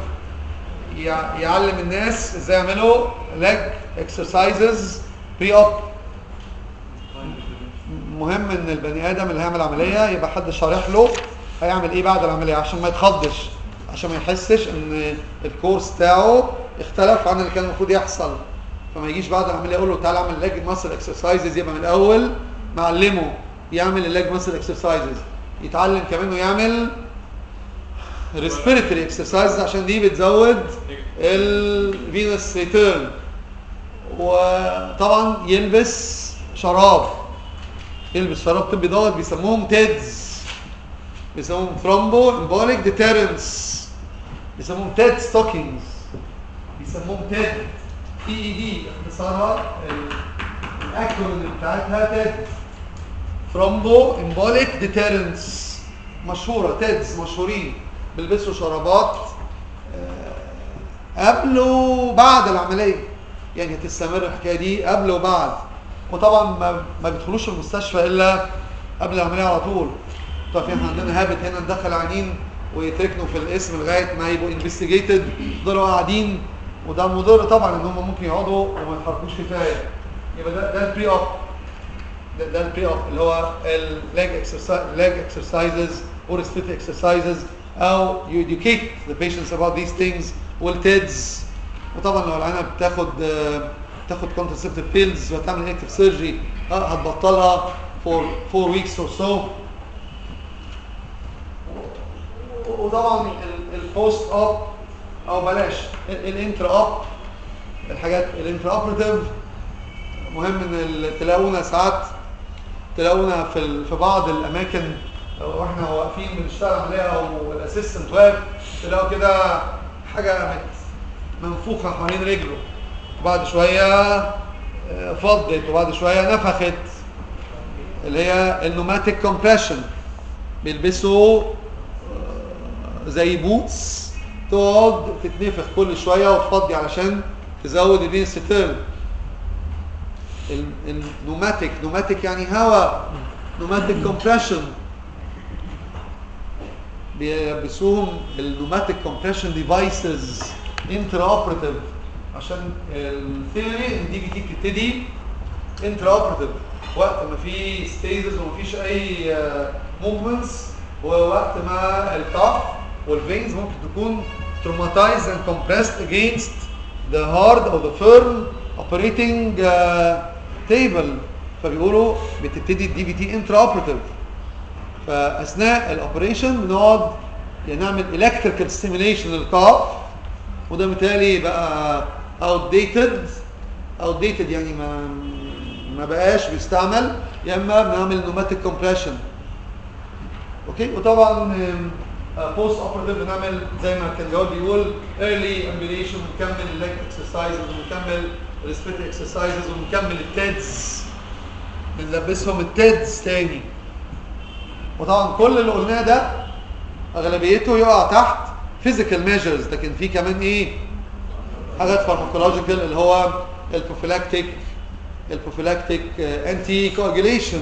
يعلم الناس إزاي يعملوا leg exercises pre op مهم إن البني آدم اللي هيعمل عملية يبقى حد شارح له هيعمل إيه بعد العملية عشان ما يتخضش عشان ما يحسش إن ال course بتاعه اختلف عن اللي كان المفروض يحصل. فما يجيش بعد العملية يقول له تعالى اعمل leg muscle exercises يبقى من الأول معلمه يعمل ال leg muscle exercises يتعلم كمان إنه يعمل respiratory exercises عشان دي بتزود ال venous return وطبعا يلبس شراب. يلبس شراب طبي دوت بيسموهم TEDs بيسموهم thromboembolic deterrents بيسموهم TED stockings بيسموهم TED T E D اختصارها ال acronym بتاعتها TED thromboembolic deterrents مشهورة. TEDs مشهورين. بيلبسوا شرابات قبل وبعد العملية. يعني هتستمر الحكاية دي قبل وبعد. وطبعا ما, بيدخلوش المستشفى إلا قبل العملية على طول. طب إحنا عندنا habit هنا ندخل عيانين ويتركنوا في القسم لغاية ما يبقوا investigated يفضلوا قاعدين وده مضر طبعا إن هم ممكن يقعدوا وما يتحركوش كفاية. يبقى ده ده ال pre-op ده, ال pre-op اللي هو ال leg exercise leg exercises و respiratory exercises أو you educate the patients about these things وال TEDs وطبعا لو العيانة بتاخد تاخد contraceptive pills وهتعمل elective surgery هتبطلها for 4 weeks or so. وطبعا ال post-op أو بلاش ال intra-op الحاجات ال intraoperative مهم إن تلاقونا ساعات تلاقونا في في بعض الأماكن وإحنا واقفين بنشتغل عليها أو ال assistant واقف تلاقوا كده حاجة منفوخة حوالين رجله. وبعد شوية فضت وبعد شوية نفخت اللي هي ال pneumatic compression. بيلبسوا زي boots تقعد تتنفخ كل شوية وتفضي علشان تزود venous return. ال pneumatic pneumatic يعني هواء pneumatic compression. بيلبسوهم ال pneumatic compression devices intraoperative عشان ال theory إن DVT بتبتدي intraoperative وقت ما في stasis وما فيش أي movements ووقت ما ال calf وال veins ممكن تكون and compressed against the hard or the firm operating uh, table. فبيقولوا بتبتدي ال DVT intraoperative فأثناء ال operation بنقعد نعمل electrical stimulation لل calf وده بالتالي بقى outdated outdated يعني ما ما بقاش بيستعمل يا إما بنعمل pneumatic compression okay؟ وطبعا postoperative بنعمل زي ما كان جواد بيقول early ambulation ونكمل ال leg exercises ونكمل respiratory exercises ونكمل ال TEDs بنلبسهم ال TEDs تاني. وطبعا كل اللي قلناه ده أغلبيته يقع تحت physical measures لكن في كمان إيه؟ حاجات pharmacological اللي هو ال prophylactic ال prophylactic anticoagulation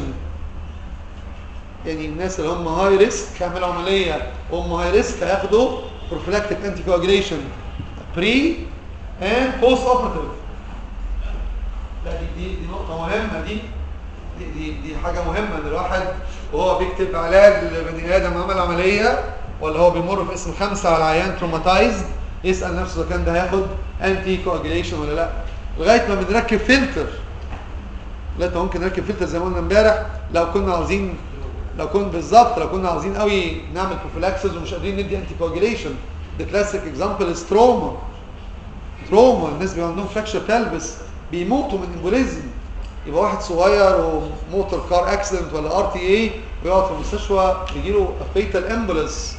يعني الناس اللي هم high risk يعملوا عملية وهم high risk هياخدوا prophylactic anticoagulation pre and postoperative دي دي نقطة مهمة دي دي دي, حاجة مهمة إن الواحد وهو بيكتب علاج لبني آدم عمل عملية ولا هو بيمر في قسم خمسة على عيان traumatized يسأل نفسه إذا كان ده هياخد anticoagulation ولا لأ. لغاية ما بنركب فلتر لا ممكن نركب فلتر زي ما قلنا إمبارح. لو كنا عاوزين لو كنا بالظبط لو كنا عاوزين قوي نعمل prophylaxis ومش قادرين ندي anticoagulation ده classic example is trauma trauma الناس بيبقى عندهم fracture pelvis بيموتوا من embolism يبقى واحد صغير و motor car accident ولا RTA ويقعد في المستشفى بيجي له fatal embolus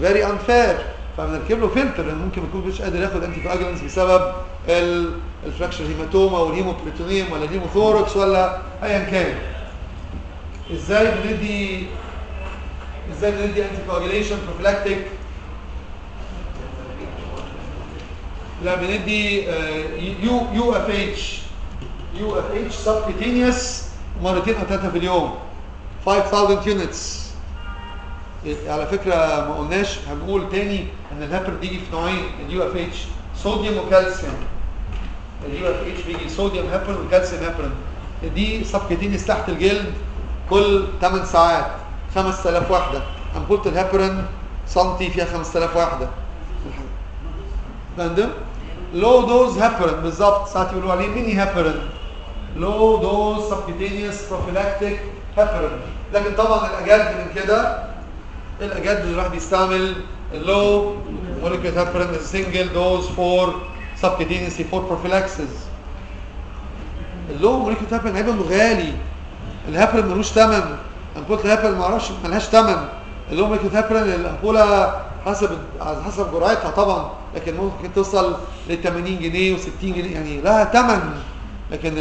very unfair فبنركب له فلتر لأن ممكن ما يكونش قادر ياخد anticoagulants بسبب ال fracture hematoma وال hemoperitoneum ولا ال hemothorax ولا ايا كان. إزاي بندي إزاي بندي anticoagulation prophylactic لا بندي يو يو اف اتش يو اف اتش سبكتينيوس مرتين أو ثلاثة في اليوم. 5000 units على فكرة ما قلناش هنقول تاني إن الهابر بيجي في نوعين ال UFH صوديوم وكالسيوم ال UFH بيجي sodium heparin و calcium heparin دي subcutaneous تحت الجلد كل 8 ساعات 5000 وحده امبوله الهابرن سنتي فيها 5000 وحده فاهم low dose heparin بالظبط ساعات يقولوا عليه mini heparin low dose subcutaneous prophylactic heparin لكن طبعا الأجد من كده الأجد اللي راح بيستعمل ال low molecule heparin single dose for subcutaneous for prophylaxis ال low molecule heparin هيبقى غالي. الهابرن ملوش ثمن امبوله الهابرن ما أعرفش ملهاش ثمن ال low molecule heparin الامبوله حسب حسب جرعتها طبعا لكن ممكن توصل ل 80 جنيه و60 جنيه يعني لها ثمن لكن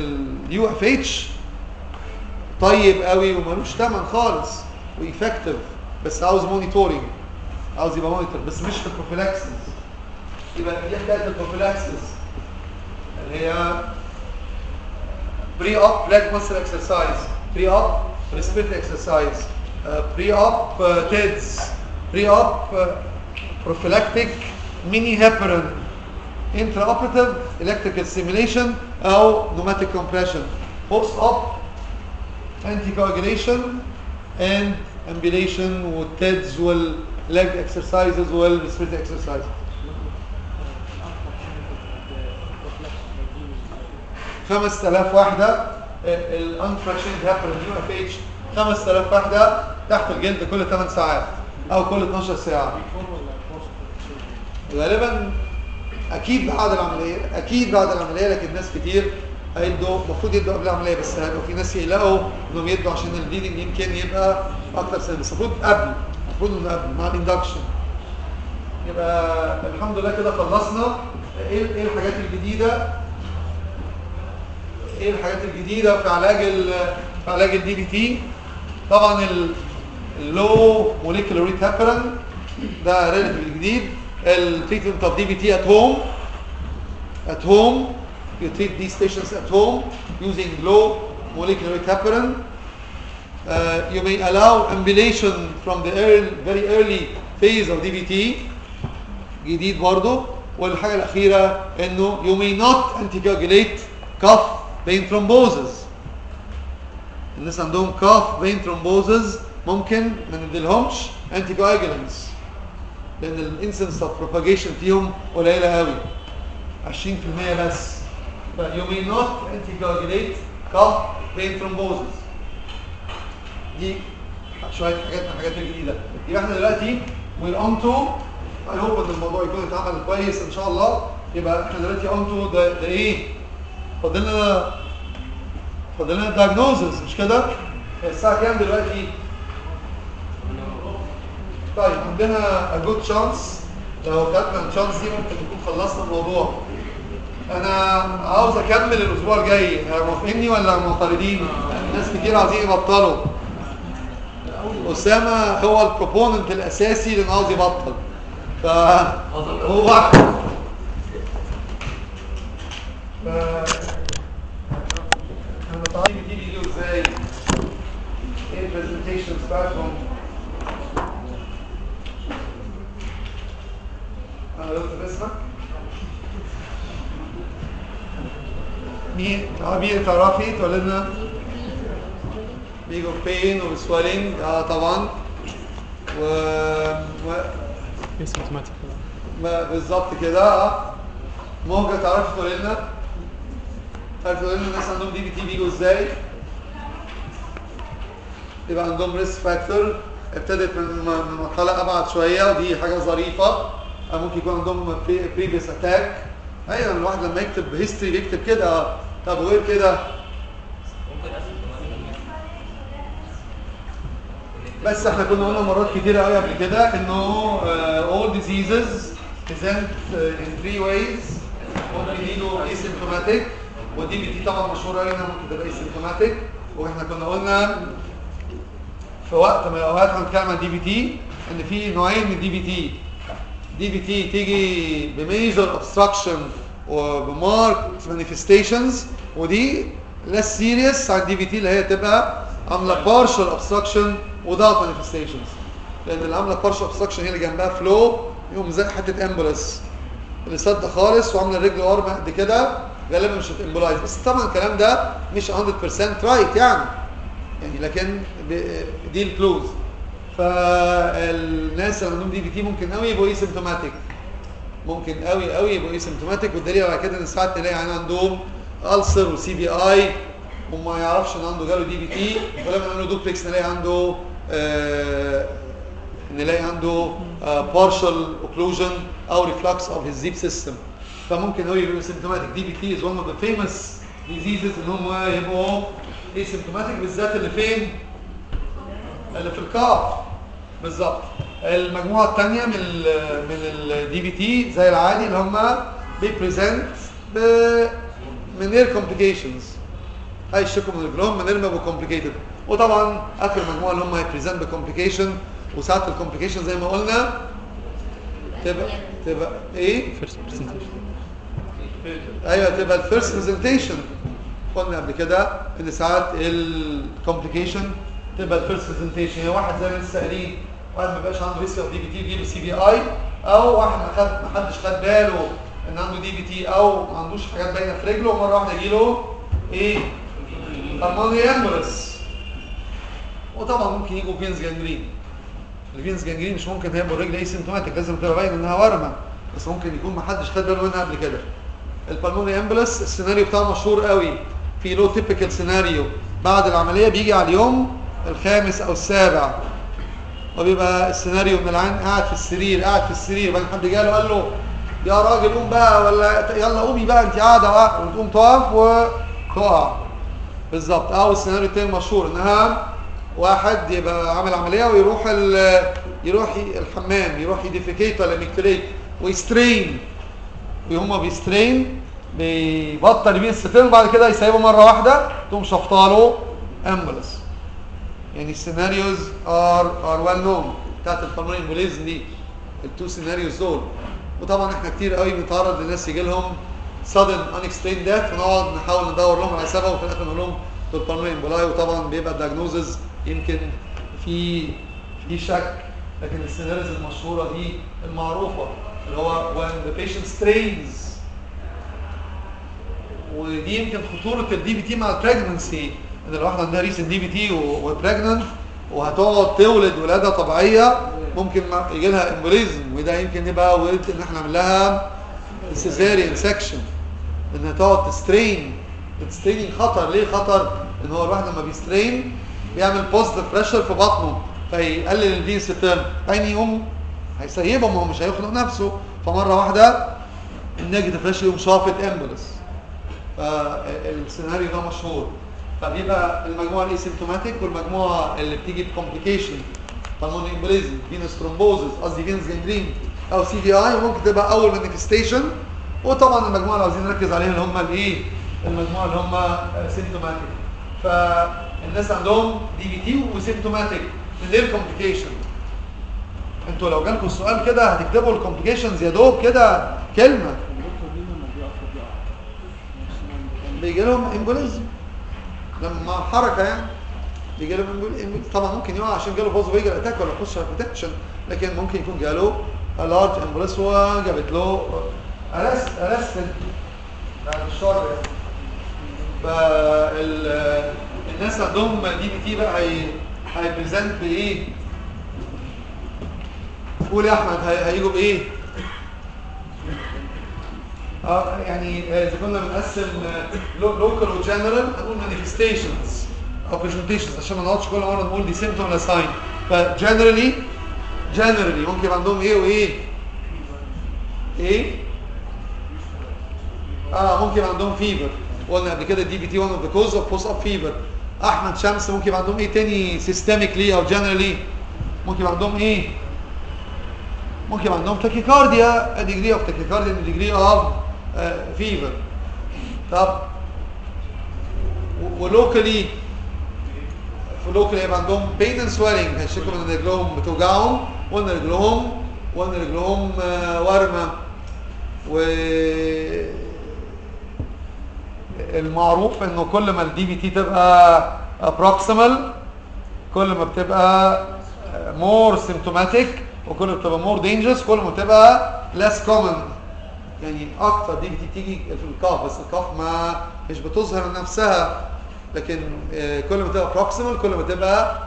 ال UFH طيب قوي وملوش ثمن خالص و effective بس عاوز monitoring عاوز يبقى monitor بس مش في ال prophylaxis يبقى دي حكاية ال prophylaxis اللي هي pre-op leg muscle exercise pre-op respiratory exercise pre-op TEDs pre-op prophylactic mini heparin intraoperative electrical stimulation أو pneumatic compression post-op anticoagulation and ambulation وال TEDs وال leg exercises وال respiratory exercises خمس آلاف واحدة الـ Unfractioned Heparin UFH خمس آلاف واحدة تحت الجلد كل 8 ساعات أو كل 12 ساعة. غالباً أكيد بعد العملية أكيد بعد العملية لكن ناس كتير هيدوا المفروض يدوا قبل العملية بس هيبقى في ناس يقلقوا إنهم يدوا عشان ال bleeding يمكن يبقى أكتر سنة. بس المفروض قبل المفروض إنه قبل مع ال induction يبقى الحمد لله كده خلصنا. إيه إيه الحاجات الجديدة؟ إيه الحاجات الجديدة في علاج في علاج ال DVT طبعا ال low molecular weight heparin ده relatively جديد. التريتمنت اوف دي بي تي at home at home you treat these patients at home using low molecular weight heparin uh, you may allow ambulation from the early, very early phase of DVT جديد برضه والحاجة الأخيرة إنه you may not anticoagulate cough vein thrombosis الناس عندهم cough vein thrombosis ممكن ما نديلهمش anticoagulants لأن الانسنس of propagation فيهم قليلة قوي 20% بس. ف you may not anticoagulate cough vein thrombosis. دي شوية حاجات من الحاجات الجديدة. يبقى إحنا دلوقتي we're on to I hope إن الموضوع يكون اتعمل كويس إن شاء الله. يبقى إحنا دلوقتي on to ده إيه فاضلنا فاضلنا diagnosis مش كده؟ الساعة كام دلوقتي؟ طيب عندنا good chance. لو خدنا الشانس دي ممكن نكون خلصنا الموضوع. أنا عاوز أكمل الأسبوع الجاي. موافقيني ولا معترضين؟ ناس كتير عايزين يبطلوا. أسامة هو البروبوننت الأساسي اللي عاوز يبطل. فهو *laughs* ف أنا طالب بتيجي له إزاي؟ إيه البرزنتيشنز بتاعتهم مين؟ عبير تعرفي تقول لنا بيجوا pain و swelling آه طبعا. و, و... بالظبط كده. آه. موجة تعرفي تقول لنا تعرفي تقول لنا الناس عندهم DVT بيجوا إزاي؟ يبقى عندهم risk factor ابتدت من من مرحلة أبعد شوية. ودي حاجة ظريفة. أو ممكن يكون عندهم previous attack أيوه الواحد لما يكتب history بيكتب كده أه طب وغير كده. بس إحنا كنا قلنا مرات كتيرة قوي قبل كده إنه أه، all diseases present أه، in three ways. ممكن يجوا asymptomatic و DVT طبعا مشهورة قوي إنها ممكن تبقى asymptomatic وإحنا كنا قلنا في وقت من الأوقات هنتكلم عن DVT إن في نوعين من DVT DVT تيجي ب major obstruction وب marked manifestations ودي less serious عن DVT اللي هي تبقى عاملة partial obstruction without manifestations. لأن اللي عاملة partial obstruction هي اللي جنبها فلو يقوم زي حتة embolus اللي سد خالص وعاملة الرجل ورمه قد كده غالبا مش هت embolize بس طبعا الكلام ده مش 100% right يعني. يعني لكن دي ال close فالناس اللي عندهم DVT ممكن قوي يبقوا asymptomatic ممكن قوي قوي يبقوا asymptomatic والدليل على كده إن ساعات تلاقي عيان عندهم ulcer و CVI وما يعرفش إن عنده جاله DVT ولما نعمل له دوبلكس نلاقي عنده آه نلاقي عنده partial occlusion أو reflux of his deep system فممكن هو يبقى asymptomatic DVT is one of the famous diseases إن هم يبقوا asymptomatic بالذات اللي فين؟ اللي في ال calf بالظبط. المجموعة الثانية من ال من ال DVT زي العادي اللي هم بي present من غير complications هيشتكوا من رجلهم من غير ما يبقوا complicated وطبعا آخر مجموعة اللي هم هي present ب complication وساعات ال complication زي ما قلنا. تبقى تبقى إيه؟ أيوه تبقى ال first presentation قلنا قبل كده إن ساعات ال complication تبقى ال first presentation يعني واحد زي ما لسه قايلين واحد ما بقاش عنده ريسك DVT بيجي ب CVI أو واحد ما خد ما حدش خد باله إن عنده DVT أو ما عندوش حاجات باينة في رجله ومره واحدة يجي له إيه؟ pulmonary embolus وطبعا ممكن يجوا venous gangrene ال venous gangrene مش ممكن هيبقوا الرجل asymptomatic لازم تبقى باين إنها ورمه بس ممكن يكون ما حدش خد باله منها قبل كده. ال pulmonary embolus السيناريو بتاعه مشهور قوي. في لو typical scenario بعد العملية بيجي على اليوم الخامس أو السابع. وبيبقى السيناريو ان العيان قاعد في السرير قاعد في السرير. وبعدين حد جاله قال له يا راجل قوم بقى ولا يلا قومي بقى أنت قاعدة وتقوم تقف وتقع. بالظبط أو السيناريو التاني المشهور انها واحد يبقى عامل عملية ويروح يروح الحمام يروح ي defecate ولا micturate وي strain. وهم بي strain بيبطل يبين الستين وبعد كده يسيبه مرة واحدة تقوم شفطاله embolus يعني ال scenarios are are well known بتاعت ال pulmonary embolism دي. ال two scenarios دول. وطبعا إحنا كتير قوي بنتعرض لناس يجي لهم sudden unexplained death ونقعد نحاول ندور لهم على سبب وفي الآخر نقول لهم دول pulmonary emboli وطبعا بيبقى ال diagnosis يمكن في في شك. لكن ال scenarios المشهورة دي المعروفة اللي هو when the patient strains. ودي يمكن خطورة ال DVT مع ال pregnancy ان الواحدة عندها recent DVT و pregnant وهتقعد تولد ولادة طبيعية ممكن يجي لها embolism وده يمكن يبقى ولد إن إحنا نعمل لها cesarean إنها تقعد ت strain ال straining خطر. ليه خطر؟ إن هو الواحد لما بي strain بيعمل positive pressure في بطنه فيقلل ال venous return تاني يوم هيسيبه ما هو مش هيخنق نفسه. فمرة واحدة ال negative pressure يقوم شافط embolus فالسيناريو ده مشهور. فبيبقى المجموعة ال asymptomatic والمجموعة اللي بتيجي ب complication pulmonary embolism venous thrombosis قصدي venous gangrene أو CVI وممكن تبقى أول manifestation وطبعا المجموعة اللي عاوزين نركز عليها اللي هم الإيه؟ المجموعة اللي هم symptomatic فالناس عندهم DVT و symptomatic من غير complication أنتوا لو جالكم السؤال كده هتكتبوا ال complications يا دوب كده كلمة. بيجي لهم embolism لما حركة يعني لهم embolism طبعا ممكن يقع عشان جاله فوز فيجر attack ولا يخش hypotension لكن ممكن يكون جاله large embolus وجابت له arrest arrest الشر فالناس عندهم DVT بقى هي هي present بإيه؟ قول يا أحمد هي- هيجوا بإيه؟ آه يعني آه، إذا كنا بنقسم local و general هنقول manifestations أو presentations عشان ما نقعدش كل مرة نقول دي symptom ولا sign ف generally generally ممكن يبقى عندهم إيه وايه؟ إيه؟ آه ممكن يبقى عندهم fever قلنا قبل كده DVT one of the cause of post op fever. أحمد شمس ممكن يبقى عندهم إيه تاني systemically أو generally ممكن يبقى عندهم إيه ممكن يبقى عندهم tachycardia degree of tachycardia degree of fever طب و locally و locally يبقى عندهم pain and swelling هيشتكوا من رجلهم بتوجعهم وان رجلهم وان رجلهم ورمه و المعروف إنه كل ما ال DVT تبقى proximal كل ما بتبقى more symptomatic وكل ما بتبقى more dangerous كل ما بتبقى less common. يعني أكتر DVT تيجي في ال calf بس ال calf ما مش بتظهر نفسها. لكن آه، كل ما تبقى proximal كل ما تبقى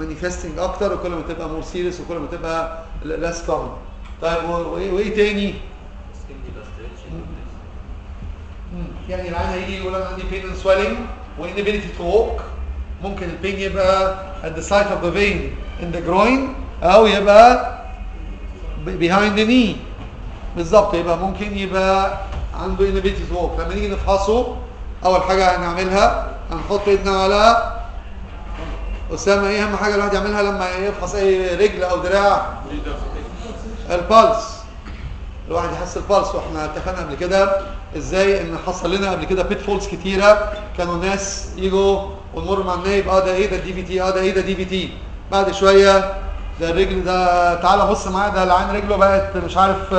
manifesting أكتر وكل ما تبقى more serious وكل ما تبقى less common طيب وإيه تاني. يعني العيان هيجي يقول أنا عندي pain and swelling و inability to walk. ممكن ال pain يبقى at the site of the vein in the groin أو يبقى behind the knee. بالظبط. يبقى ممكن يبقى عنده to walk لما نيجي نفحصه أول حاجة هنعملها هنحط إيدنا على أسامة. إيه أهم حاجة الواحد يعملها لما يفحص أي رجل أو دراع؟ ال pulse الواحد يحس ال pulse وإحنا اتفقنا قبل كده إزاي إن حصل لنا قبل كده pitfalls كتيرة. كانوا ناس يجوا ونمر مع النايب آه ده إيه ده DVT آه ده إيه ده DVT بعد شوية ده الرجل ده تعالى بص معايا ده العيان رجله بقت مش عارف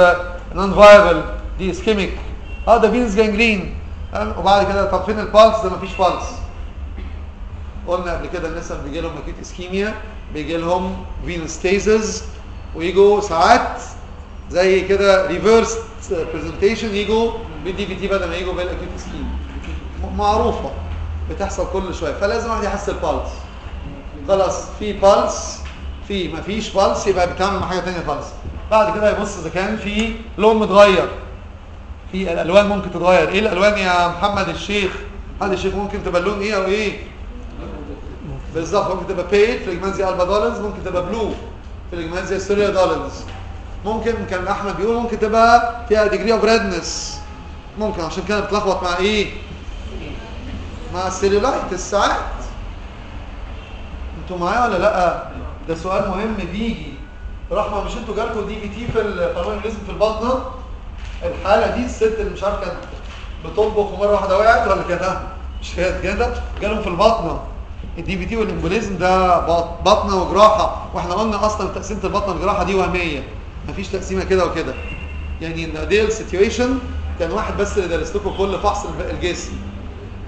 non-viable دي ischemic آه ده venous gangrene وبعد كده طب فين ال pulse ده مفيش pulse قلنا قبل كده الناس بيجي لهم أكيد ischemia بيجي لهم venous stasis ويجوا ساعات زي كده reverse presentation يجوا بال DVT بدل ما يجوا بال acute ischemia معروفة. بتحصل كل شوية. فلازم واحد يحس ال pulse. خلاص في pulse في مفيش pulse يبقى بيتعامل مع حاجة ثانية خالص. بعد كده يبص إذا كان في لون متغير. في الألوان ممكن تتغير. إيه الألوان يا محمد الشيخ؟ محمد الشيخ ممكن تبقى اللون إيه أو إيه؟ بالظبط. ممكن تبقى white phlegmasia alba dolens ممكن تبقى blue phlegmasia cerulea dolens. ممكن كان أحمد بيقول ممكن تبقى فيها degree of redness ممكن. عشان كده بتلخبط مع إيه؟ مع ال cellulitis ساعات أنتوا معايا ولا لأ؟ ده سؤال مهم بيجي. رحمة مش أنتوا جالكم DVT في ال pulmonary embolism في البطنة؟ الحالة دي الست اللي مش عارف كانت بتطبخ ومرة واحدة وقعت ولا ها؟ مش كانت كده جالهم في البطنة. ال DVT وال embolism ده بط- بطنة وجراحة وإحنا قلنا أصلا تقسيمة البطنة والجراحة دي وهمية. مفيش تقسيمة كده وكده. يعني ان ideal situation كان واحد بس اللي درس لكم كل فحص الجسم.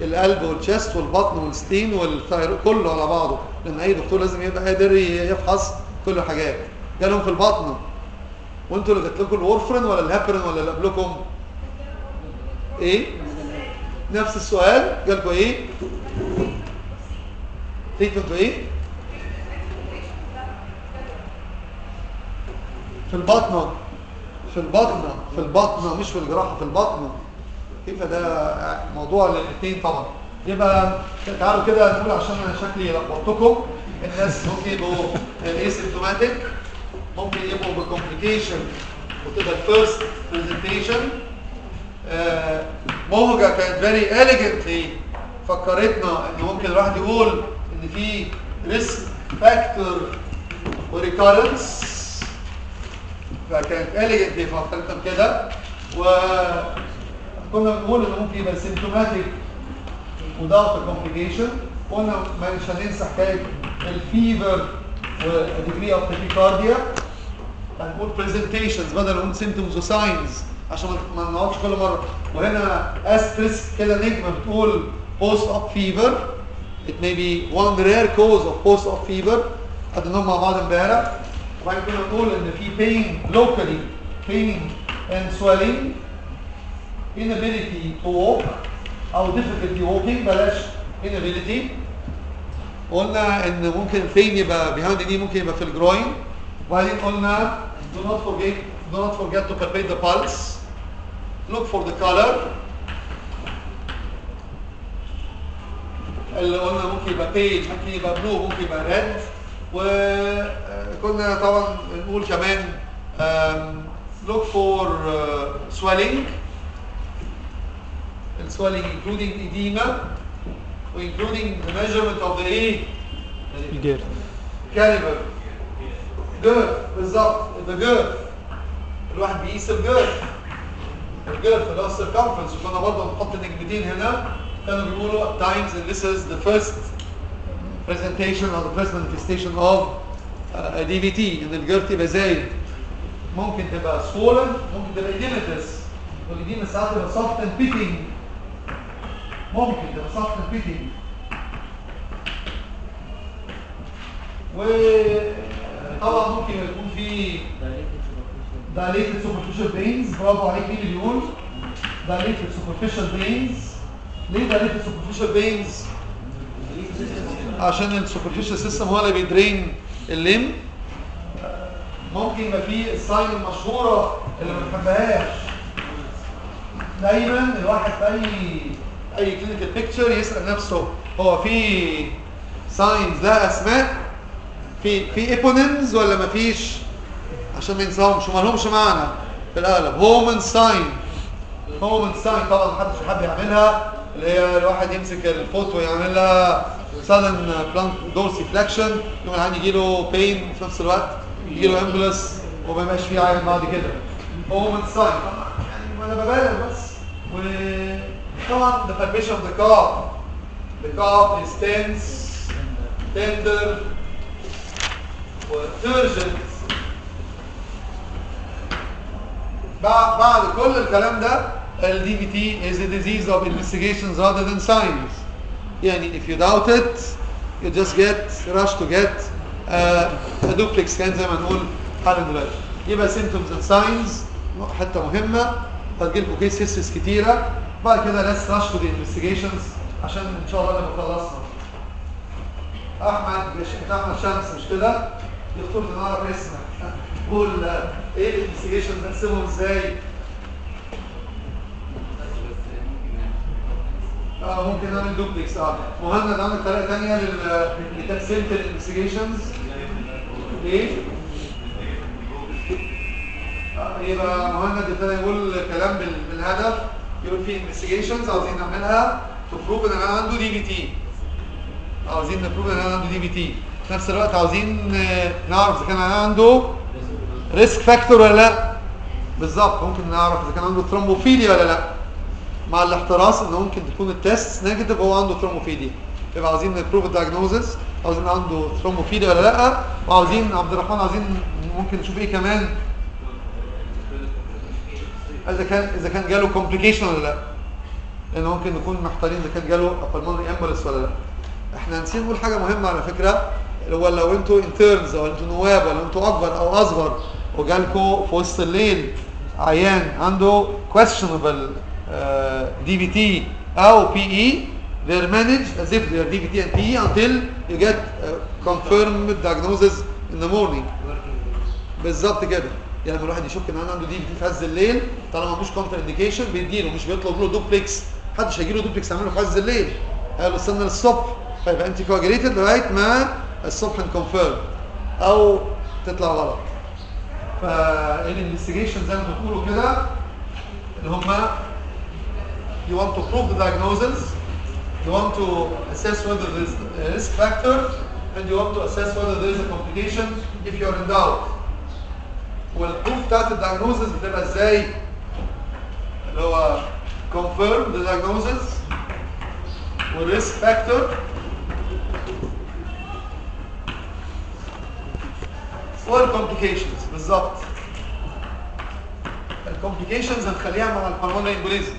القلب وال chest والبطن والستين وال thyroid كله على بعضه. لأن أي دكتور لازم يبقى قادر يفحص كل الحاجات جالهم في البطنه وانتوا اللي جات لكم ال warfarin ولا الهابرين ولا اللي قبلكم؟ إيه؟ نفس السؤال. جالكم إيه؟ treatment إيه؟ في البطنه في البطنه في البطنه مش في الجراحة في البطنه كيف ده موضوع للاثنين طبعا. يبقى تعالوا كده نقول عشان أنا شكلي لخبطتكم. الناس ممكن يبقوا asymptomatic ممكن يبقوا ب complication وتبقى ال first presentation موجة كانت very elegantly فكرتنا إن ممكن الواحد يقول إن في risk factor و recurrence فكانت elegantly فكرتنا كده وكنا بنقول إن ممكن يبقى symptomatic a complication. قلنا مش هننسى حكاية ال fever وال degree of tachycardia هنقول presentations بدل نقول symptoms و signs عشان ما ما نقعدش كل مره وهنا asterisk كده نجمه بتقول post op fever it may be one rare cause of post op fever خدناهم مع بعض امبارح وبعدين كنا نقول ان في pain locally pain and swelling inability to walk او difficulty walking بلاش inability قلنا ان ممكن فين يبقى behind the knee ممكن يبقى في الجروين وبعدين قلنا do not forget do not forget to palpate the pulse look for the color اللي قلنا ممكن يبقى pale ممكن يبقى blue ممكن يبقى red وكنا طبعا نقول كمان um, look for uh, swelling swelling including edema including the measurement of the إيه الجير caliber جيرث بالظبط ده girth الواحد بيقيس ال girth ال girth اللي هو ال circumference وكنا برضه بنحط النجمتين هنا. كانوا بيقولوا at times and this is the first presentation or the first of uh, a DVT إن ال girth يبقى زايد ممكن تبقى swollen ممكن تبقى edematous وال edema ساعات تبقى soft and pitting. ممكن تبقى soft and pitting. وطبعا ممكن يكون في dilated superficial veins برافو عليك بيقول dilated superficial veins. ليه dilated superficial veins عشان ال superficial system هو اللي بي drain ال limb. ممكن يبقى في ال sign المشهوره اللي ما بنحبهاش دايما الواحد في أي أي clinical picture يسأل نفسه هو في signs ده أسماء في في eponyms ولا ما فيش؟ عشان ما ينساهمش. وما لهمش معنى في الأغلب. Homan sign Homan sign طبعا محدش حابب يعملها. اللي هي الواحد يمسك ال foot ويعمل لها sudden ankle dorsiflexion يقوم العيان يجي له pain في نفس الوقت. يجي له embolus وما يبقاش فيه عيان بعد كده. Homan sign يعني أنا ببالغ بس. وطبعا the palpation of the calf the calf is tense وترجنت بعد كل الكلام ده ال DVT is a disease of investigations rather than signs يعني if you doubt it you just get rush to get uh, a duplex scan زي ما نقول حالا دلوقتي يبقى symptoms and signs حتة مهمة هتجيلكوا case histories كتيرة بعد كده let's rush to the investigations عشان ان شاء الله نبقى خلصنا احمد مش احمد شمس مش كده دكتور نعرف اسمك قول إيه ال investigation بنقسمهم إزاي؟ آه ممكن نعمل دوبلكس آه. مهند عندك طريقة ثانية لتقسيم ال investigations. إيه؟ آه يبقى مهند ابتدى يقول كلام بال- بالهدف. يقول في investigations عاوزين نعملها ت prove إن العيان عنده DVT عاوزين ن prove إن العيان عنده DVT في نفس الوقت عاوزين آه، نعرف إذا كان عنده risk factor ولا لأ. بالظبط ممكن نعرف إذا كان عنده thrombophilia ولا لأ. مع الاحتراس ان ممكن تكون ال test negative وهو عنده thrombophilia يبقى عاوزين ن prove ال diagnosis عاوزين عنده thrombophilia ولا لأ. وعاوزين عبد الرحمن عاوزين ممكن نشوف إيه كمان. إذا كان إذا كان جاله complication ولا لأ. لأن ممكن نكون محتارين إذا كان جاله pulmonary embolus ولا لأ. إحنا نسينا نقول حاجة مهمة على فكرة. هو لو أنتوا interns أو أنتوا نواب ولا أنتوا أكبر أو أصغر وجالكوا في وسط الليل عيان عنده questionable DVT أو PE they're managed as if they're DVT and PE until you get uh, confirmed diagnosis in the morning. بالظبط كده. يعني الواحد يشك إن العيان عنده DVT في عز الليل طالما مش contraindication بيديله مش بيطلب له دوبلكس محدش هيجي له دوبلكس يعمله في عز الليل. قال له استنى للصبح. فيبقى anticoagulated لغايه ما الصبح ن confirm أو تطلع غلط فال investigation زي ما بتقولوا كده اللي هم you want to prove the diagnosis you want to assess whether there is a risk factor and you want to assess whether there is a complication if you're in doubt والبروف بتاعت الدايجنوزز بتبقى إزاي اللي هو confirm the diagnosis والريسك فاكتور والكومبليكيشنز بالظبط الكومبليكيشنز هنخليها مع البلمونري امبوليزم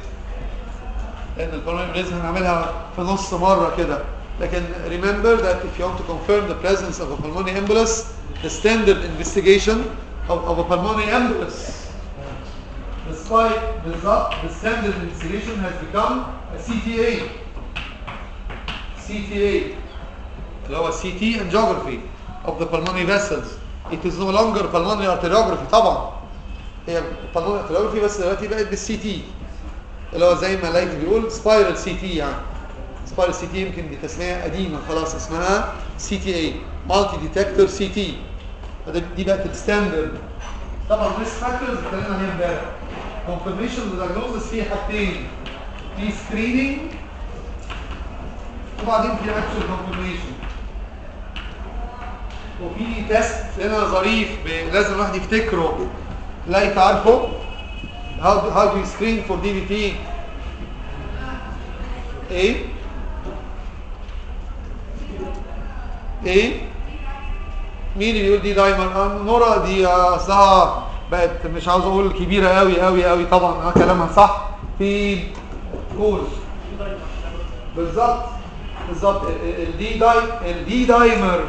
لان البلمونري امبوليزم هنعملها في نص مره كده لكن remember that if you want to confirm the presence of a pulmonary embolus the standard investigation of, of a pulmonary embolus despite بالظبط the standard investigation has become a CTA CTA اللي هو CT angiography of the pulmonary vessels It is no longer pulmonary arteriography طبعا. هي pulmonary arteriography بس دلوقتي بقت بال CT اللي هو زي ما لايك بيقول spiral CT يعني. spiral CT يمكن دي تسمية قديمة خلاص اسمها سي تي اي مالتي ديتكتور سي تي دي بقت ال standard طبعا risk factors اتكلمنا عليها امبارح. confirmation diagnosis فيه حاجتين. في screening وبعدين في action confirmation وفي test هنا ظريف لازم الواحد يفتكره. لا يتعرفه. How do, how do you screen for DVT إيه إيه مين اللي يقول دي دايما؟ آه، نورا دي آه، أصلها بقت مش عاوز أقول كبيرة قوي قوي قوي طبعا. آه كلامها صح. في قول بالظبط. بالظبط. ال- ال- ال D ال D-dimer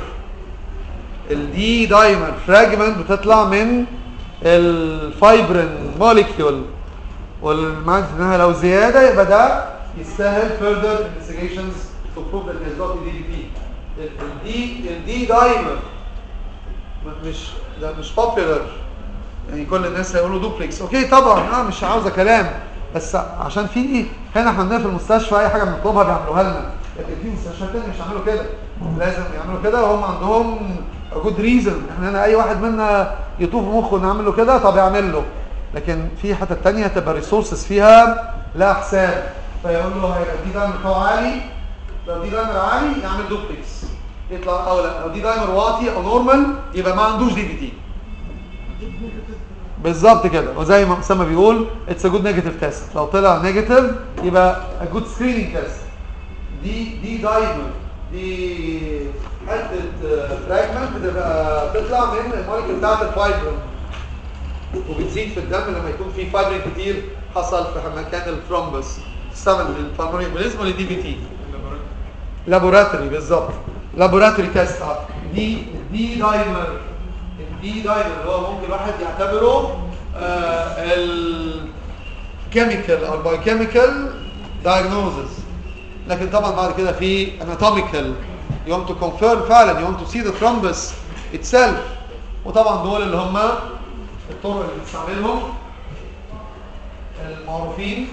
ال D-dimer fragment بتطلع من ال fibrin molecule والمعنى إنها لو زيادة يبقى ده يستاهل further investigations to prove that there's not DVT ال D ال D-dimer مش ده مش popular. يعني كل الناس هيقولوا duplex OK طبعا. آه مش عاوزة كلام. بس عشان في إيه؟ هنا إحنا عندنا في المستشفى أي حاجة بنطلبها بيعملوها لنا. لكن في مستشفيات تانية مش هيعملوا كده. لازم يعملوا كده. وهم عندهم good reason إحنا أي واحد منا يطوف مخه نعمل له كده طب يعمل له. لكن في حتت تانية تبقى resources فيها لها حساب. فيقول له هيبقى D-dimer بتاعه عالي لو D-dimer عالي يعمل دوبلكس يطلع أو لا لو D-dimer واطي أو normal يبقى ما عندوش DVT بالظبط كده. وزي ما أسامة بيقول it's good negative test لو طلع negative يبقى good screening test دي D-dimer. دي حتة fragment بتبقى بتطلع من ال molecule بتاعت الفايبرين وبتزيد في الدم لما يكون في فايبرين كتير حصل في مكان ال thrombus تستعمل لل pulmonary embolism ولل DVT laboratory بالظبط laboratory test دي D-dimer. ال D-dimer. اللي هو ممكن الواحد يعتبره ال chemical أو ال biochemical diagnosis لكن طبعا بعد كده في anatomical you want to confirm فعلا you want to see the thrombus itself. وطبعا دول اللي هم الطرق اللي بنستعملهم المعروفين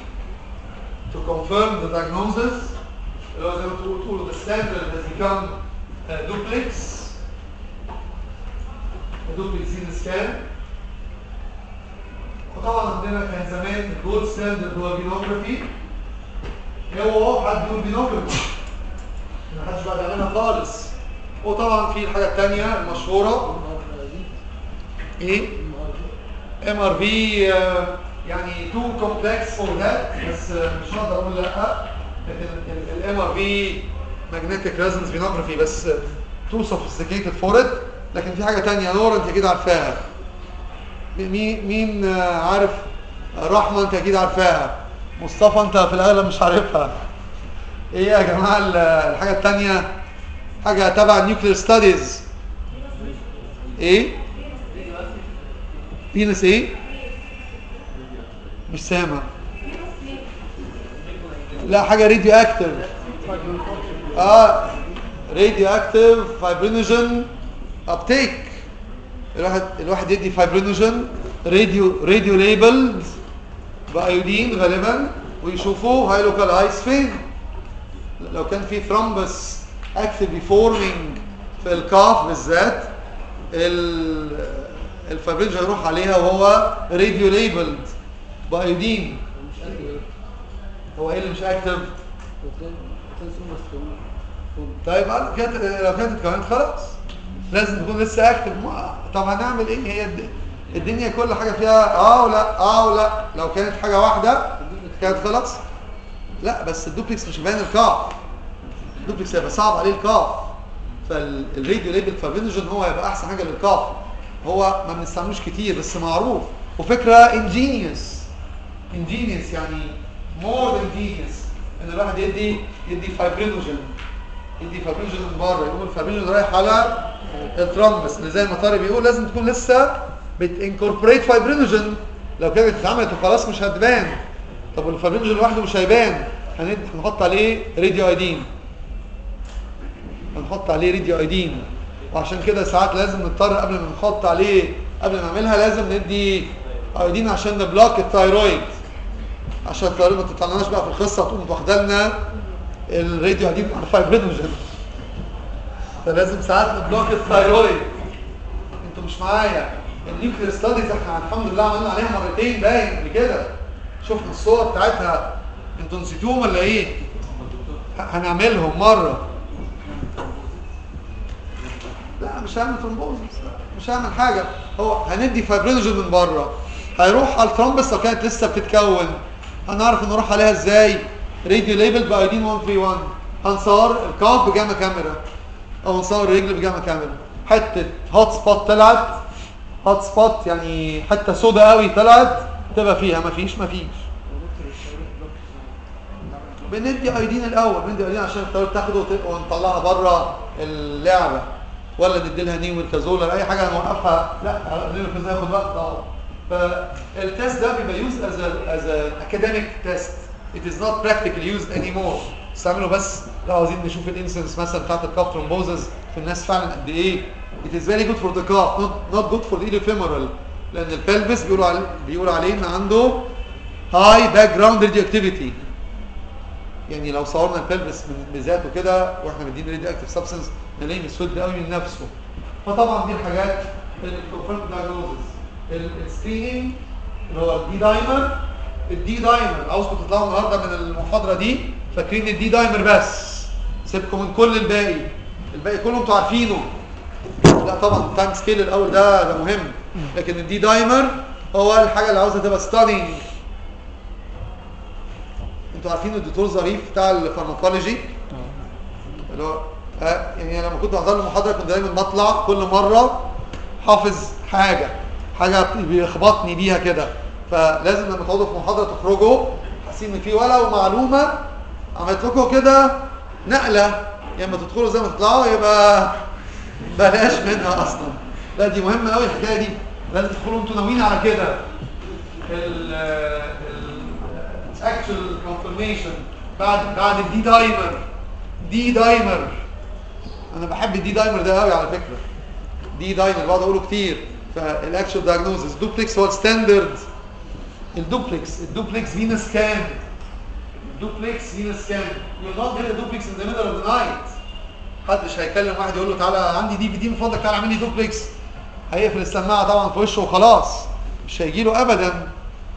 to confirm the diagnosis. اللي هو زي ما تقولوا تقولوا the standard has become uh, duplex. Duplex venous scan. وطبعا عندنا كان زمان ال gold standard هو ال venography. هو حد يقول ما حدش بقى بيعملها خالص. وطبعا في الحاجة الثانية المشهوره إيه؟ MRV يعني too complex for that بس مش هقدر أقول لأ. ال MRV magnetic resonance venography بس too sophisticated for it لكن في حاجة ثانية نور انت أكيد عارفاها. مين مين عارف؟ رحمه أنت أكيد عارفاها. مصطفى أنت في الأغلب مش عارفها. إيه يا جماعة ال- الحاجة الثانية حاجة تبع ال nuclear studies إيه؟ veins إيه؟ مش سامع. لا حاجة radioactive آه radioactive fibrinogen uptake الواحد الواحد يدي fibrinogen radio radiolabeled ب iodine غالبا ويشوفوه هي localize فين لو كان في thrombus actively forming في ال calf بالذات ال- ال fibrinogen هيروح عليها وهو radiolabeled ب iodine هو إيه اللي مش active طيب لو كانت كمان خلاص لازم تكون لسه active طب هنعمل إيه؟ هي الد- الدنيا كل حاجة فيها آه ولا آه ولا. لو كانت حاجة واحدة كانت خلاص. لا بس الدوبلكس مش باين ال calf. الدوبلكس هيبقى صعب عليه ال calf. فال radiolabeled fibrinogen هو هيبقى أحسن حاجة لل calf. هو ما بنستعملوش كتير بس معروف. وفكرة ingenious ingenious يعني more than genius إن الواحد يدي يدي fibrinogen يدي fibrinogen من بره. يقول ال fibrinogen رايح على ال thrombus اللي زي ما طارق بيقول لازم تكون لسه بت incorporate fibrinogen لو كانت اتعملت وخلاص مش هتبان. طب وال fibrinogen لوحده مش هيبان. هنحط عليه radioiodine هنحط عليه radioiodine وعشان كده ساعات لازم نضطر قبل ما نحط عليه قبل ما نعملها لازم ندي iodine عشان ن block ال thyroid عشان ال thyroid ما تطلعناش بقى في القصة تقوم واخدة لنا ال radioiodine مع ال fibrinogen فلازم ساعات ن block ال thyroid أنتوا مش معايا. ال nuclear studies إحنا الحمد لله عملنا عليها مرتين باين قبل كده. شفنا الصور بتاعتها. أنتوا نسيتوهم ولا إيه؟ هنعملهم مرة. لا مش هيعمل thrombosis مش هيعمل حاجة. هو هندي fibrinogen من بره. هيروح على ال thrombus لو كانت لسه بتتكون. هنعرف نروح عليها إزاي؟ radiolabeled ب iodine 131 هنصور ال calf ب gamma camera. أو نصور الرجل ب gamma camera. حتة hot spot طلعت. hot spot يعني حتة سودا قوي طلعت. تبقى فيها مفيش ودكتور الشباب بلوك بندي iodine الأول بندي iodine عشان ال thyroid تاخده ونطلعها بره اللعبة. ولا ندي لها Neo-Mercazole ولا أي حاجة هنوقفها لا ال Neo-Mercazole هياخد وقت طبعا فال test ده بيبقى used as as academic test it is not practically used anymore. استعمله بس. لو عاوزين نشوف ال incidence مثلا بتاعت ال calf thrombosis في الناس فعلا قد إيه. It is very good for the calf not, not good for the iliofemoral لأن ال pelvis بيقولوا عليه بيقولوا عليه إن عنده high background radioactivity. يعني لو صورنا ال pelvis بذاته كده وإحنا مدين radioactive substance نلاقيه مسود قوي من نفسه. فطبعا دي الحاجات اللي diagnosis ال screening اللي هو ال D-dimer. ال D-dimer عاوزكم تطلعوا النهارده من المحاضرة دي فاكرين ال D-dimer بس. سيبكم من كل الباقي. الباقي كله أنتوا عارفينه. لا طبعا ال time scale الأول ده ده مهم. لكن ال D-dimer هو الحاجة اللي عاوزها تبقى standing أنتوا عارفين الدكتور ظريف بتاع ال pharmacology اللي هو آه، يعني لما كنت بحضر المحاضره كنت دايما بطلع كل مرة حافظ حاجة حاجة بيخبطني بيها كده. فلازم لما تقعدوا في محاضرة تخرجوا حاسين إن في ولو معلومة عملت لكم كده نقلة. يا إما تدخلوا زي ما تطلعوا يبقى بلاش منها أصلا. لا دي مهمة قوي الحكاية دي. لازم تدخلوا أنتوا ناويين على كده. ال actual confirmation بعد بعد ال D-dimer D-dimer أنا بحب ال D-dimer ده قوي على فكرة. D-dimer بقعد أقوله كتير. فال actual diagnosis duplex هو ال standard ال duplex ال duplex venous scan ال duplex venous scan you not get duplex in the middle of the night محدش هيكلم واحد يقول له تعالى عندي DVT من فضلك تعالى اعمل لي دوبلكس هيقفل السماعة طبعا في وشه وخلاص. مش هيجي له ابدا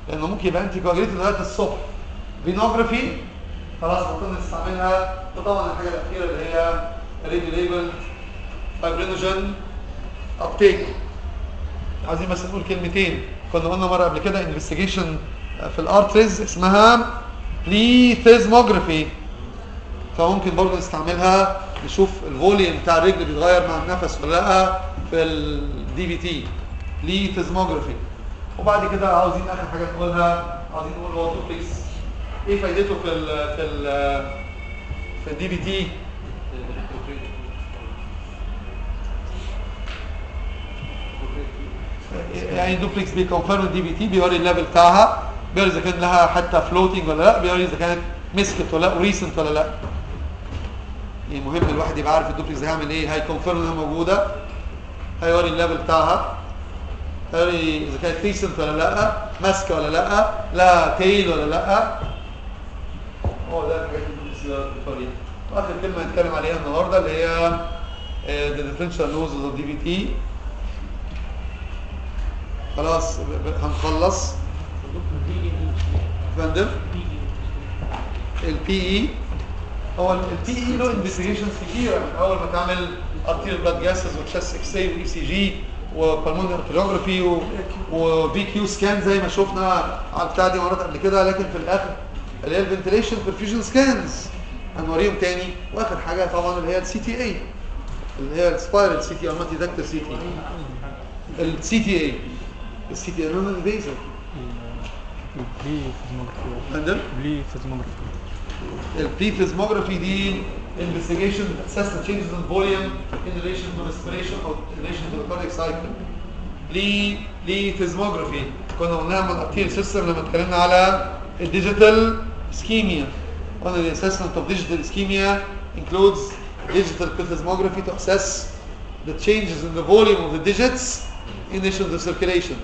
لأنه ممكن يبقى anticoagulated لغايه الصبح. venography خلاص بطلنا نستعملها. وطبعا الحاجة الأخيرة اللي هي radiolabeled fibrinogen uptake عايزين بس نقول كلمتين. كنا قلنا مرة قبل كده investigation في ال arteries اسمها plethysmography فممكن برضه نستعملها. نشوف ال volume بتاع الرجل بيتغير مع النفس ولا لأ في ال DVT plethysmography وبعد كده عاوزين آخر حاجة نقولها عاوزين نقول هو دوبلكس إيه فايدته في ال في ال في ال DVT يعني دوبلكس بيكونفيرم الدي بي confirm ال DVT بيوري ال level بتاعها بيوري إذا كان لها حتى floating ولا لأ بيوري إذا كانت مسكت ولا لأ و recent ولا لأ. يعني مهم الواحد يبقى عارف الدوبلكس هيعمل إيه هي confirm إنها موجودة هيوري ال level بتاعها هيوري إذا كانت recent ولا لأ ماسكه ولا لأ ليها tail ولا لأ. هو ده الحاجات اللي بتوريها وآخر كلمة هنتكلم عليها النهارده اللي هي the differential diagnosis of DVT خلاص ب- ب- هنخلص فندم. ال PE هو ال PE له investigations كتيره من أول ما تعمل arterial blood gases و chest x-ray و ECG و pulmonary arteriography و VQ scan زي ما شفنا على البتاع دي مرات قبل كده لكن في الآخر اللي هي ال ventilation perfusion scans هنوريهم تاني. وآخر حاجة طبعا اللي هي ال CTA اللي هي ال spiral CT أو multidetector CT ال CTA السي تي اي نون انفيزر بلي فيزموجرافي بلي فيزموجرافي البليفزموجرافي دي investigation assess the changes in volume in relation to respiration or in relation to the cardiac cycle. ليه ليه فيزموجرافي كنا قلناها من الارتيريال سيستم لما اتكلمنا على الديجيتال اسكيميا قلنا the assessment of digital ischemia includes digital plethysmography to assess the changes in the volume of the digits in relation to the circulation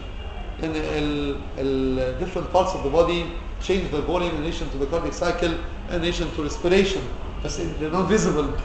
and ال, ال different parts of the body change the volume in relation to the cardiac cycle and in relation to respiration. They're not visible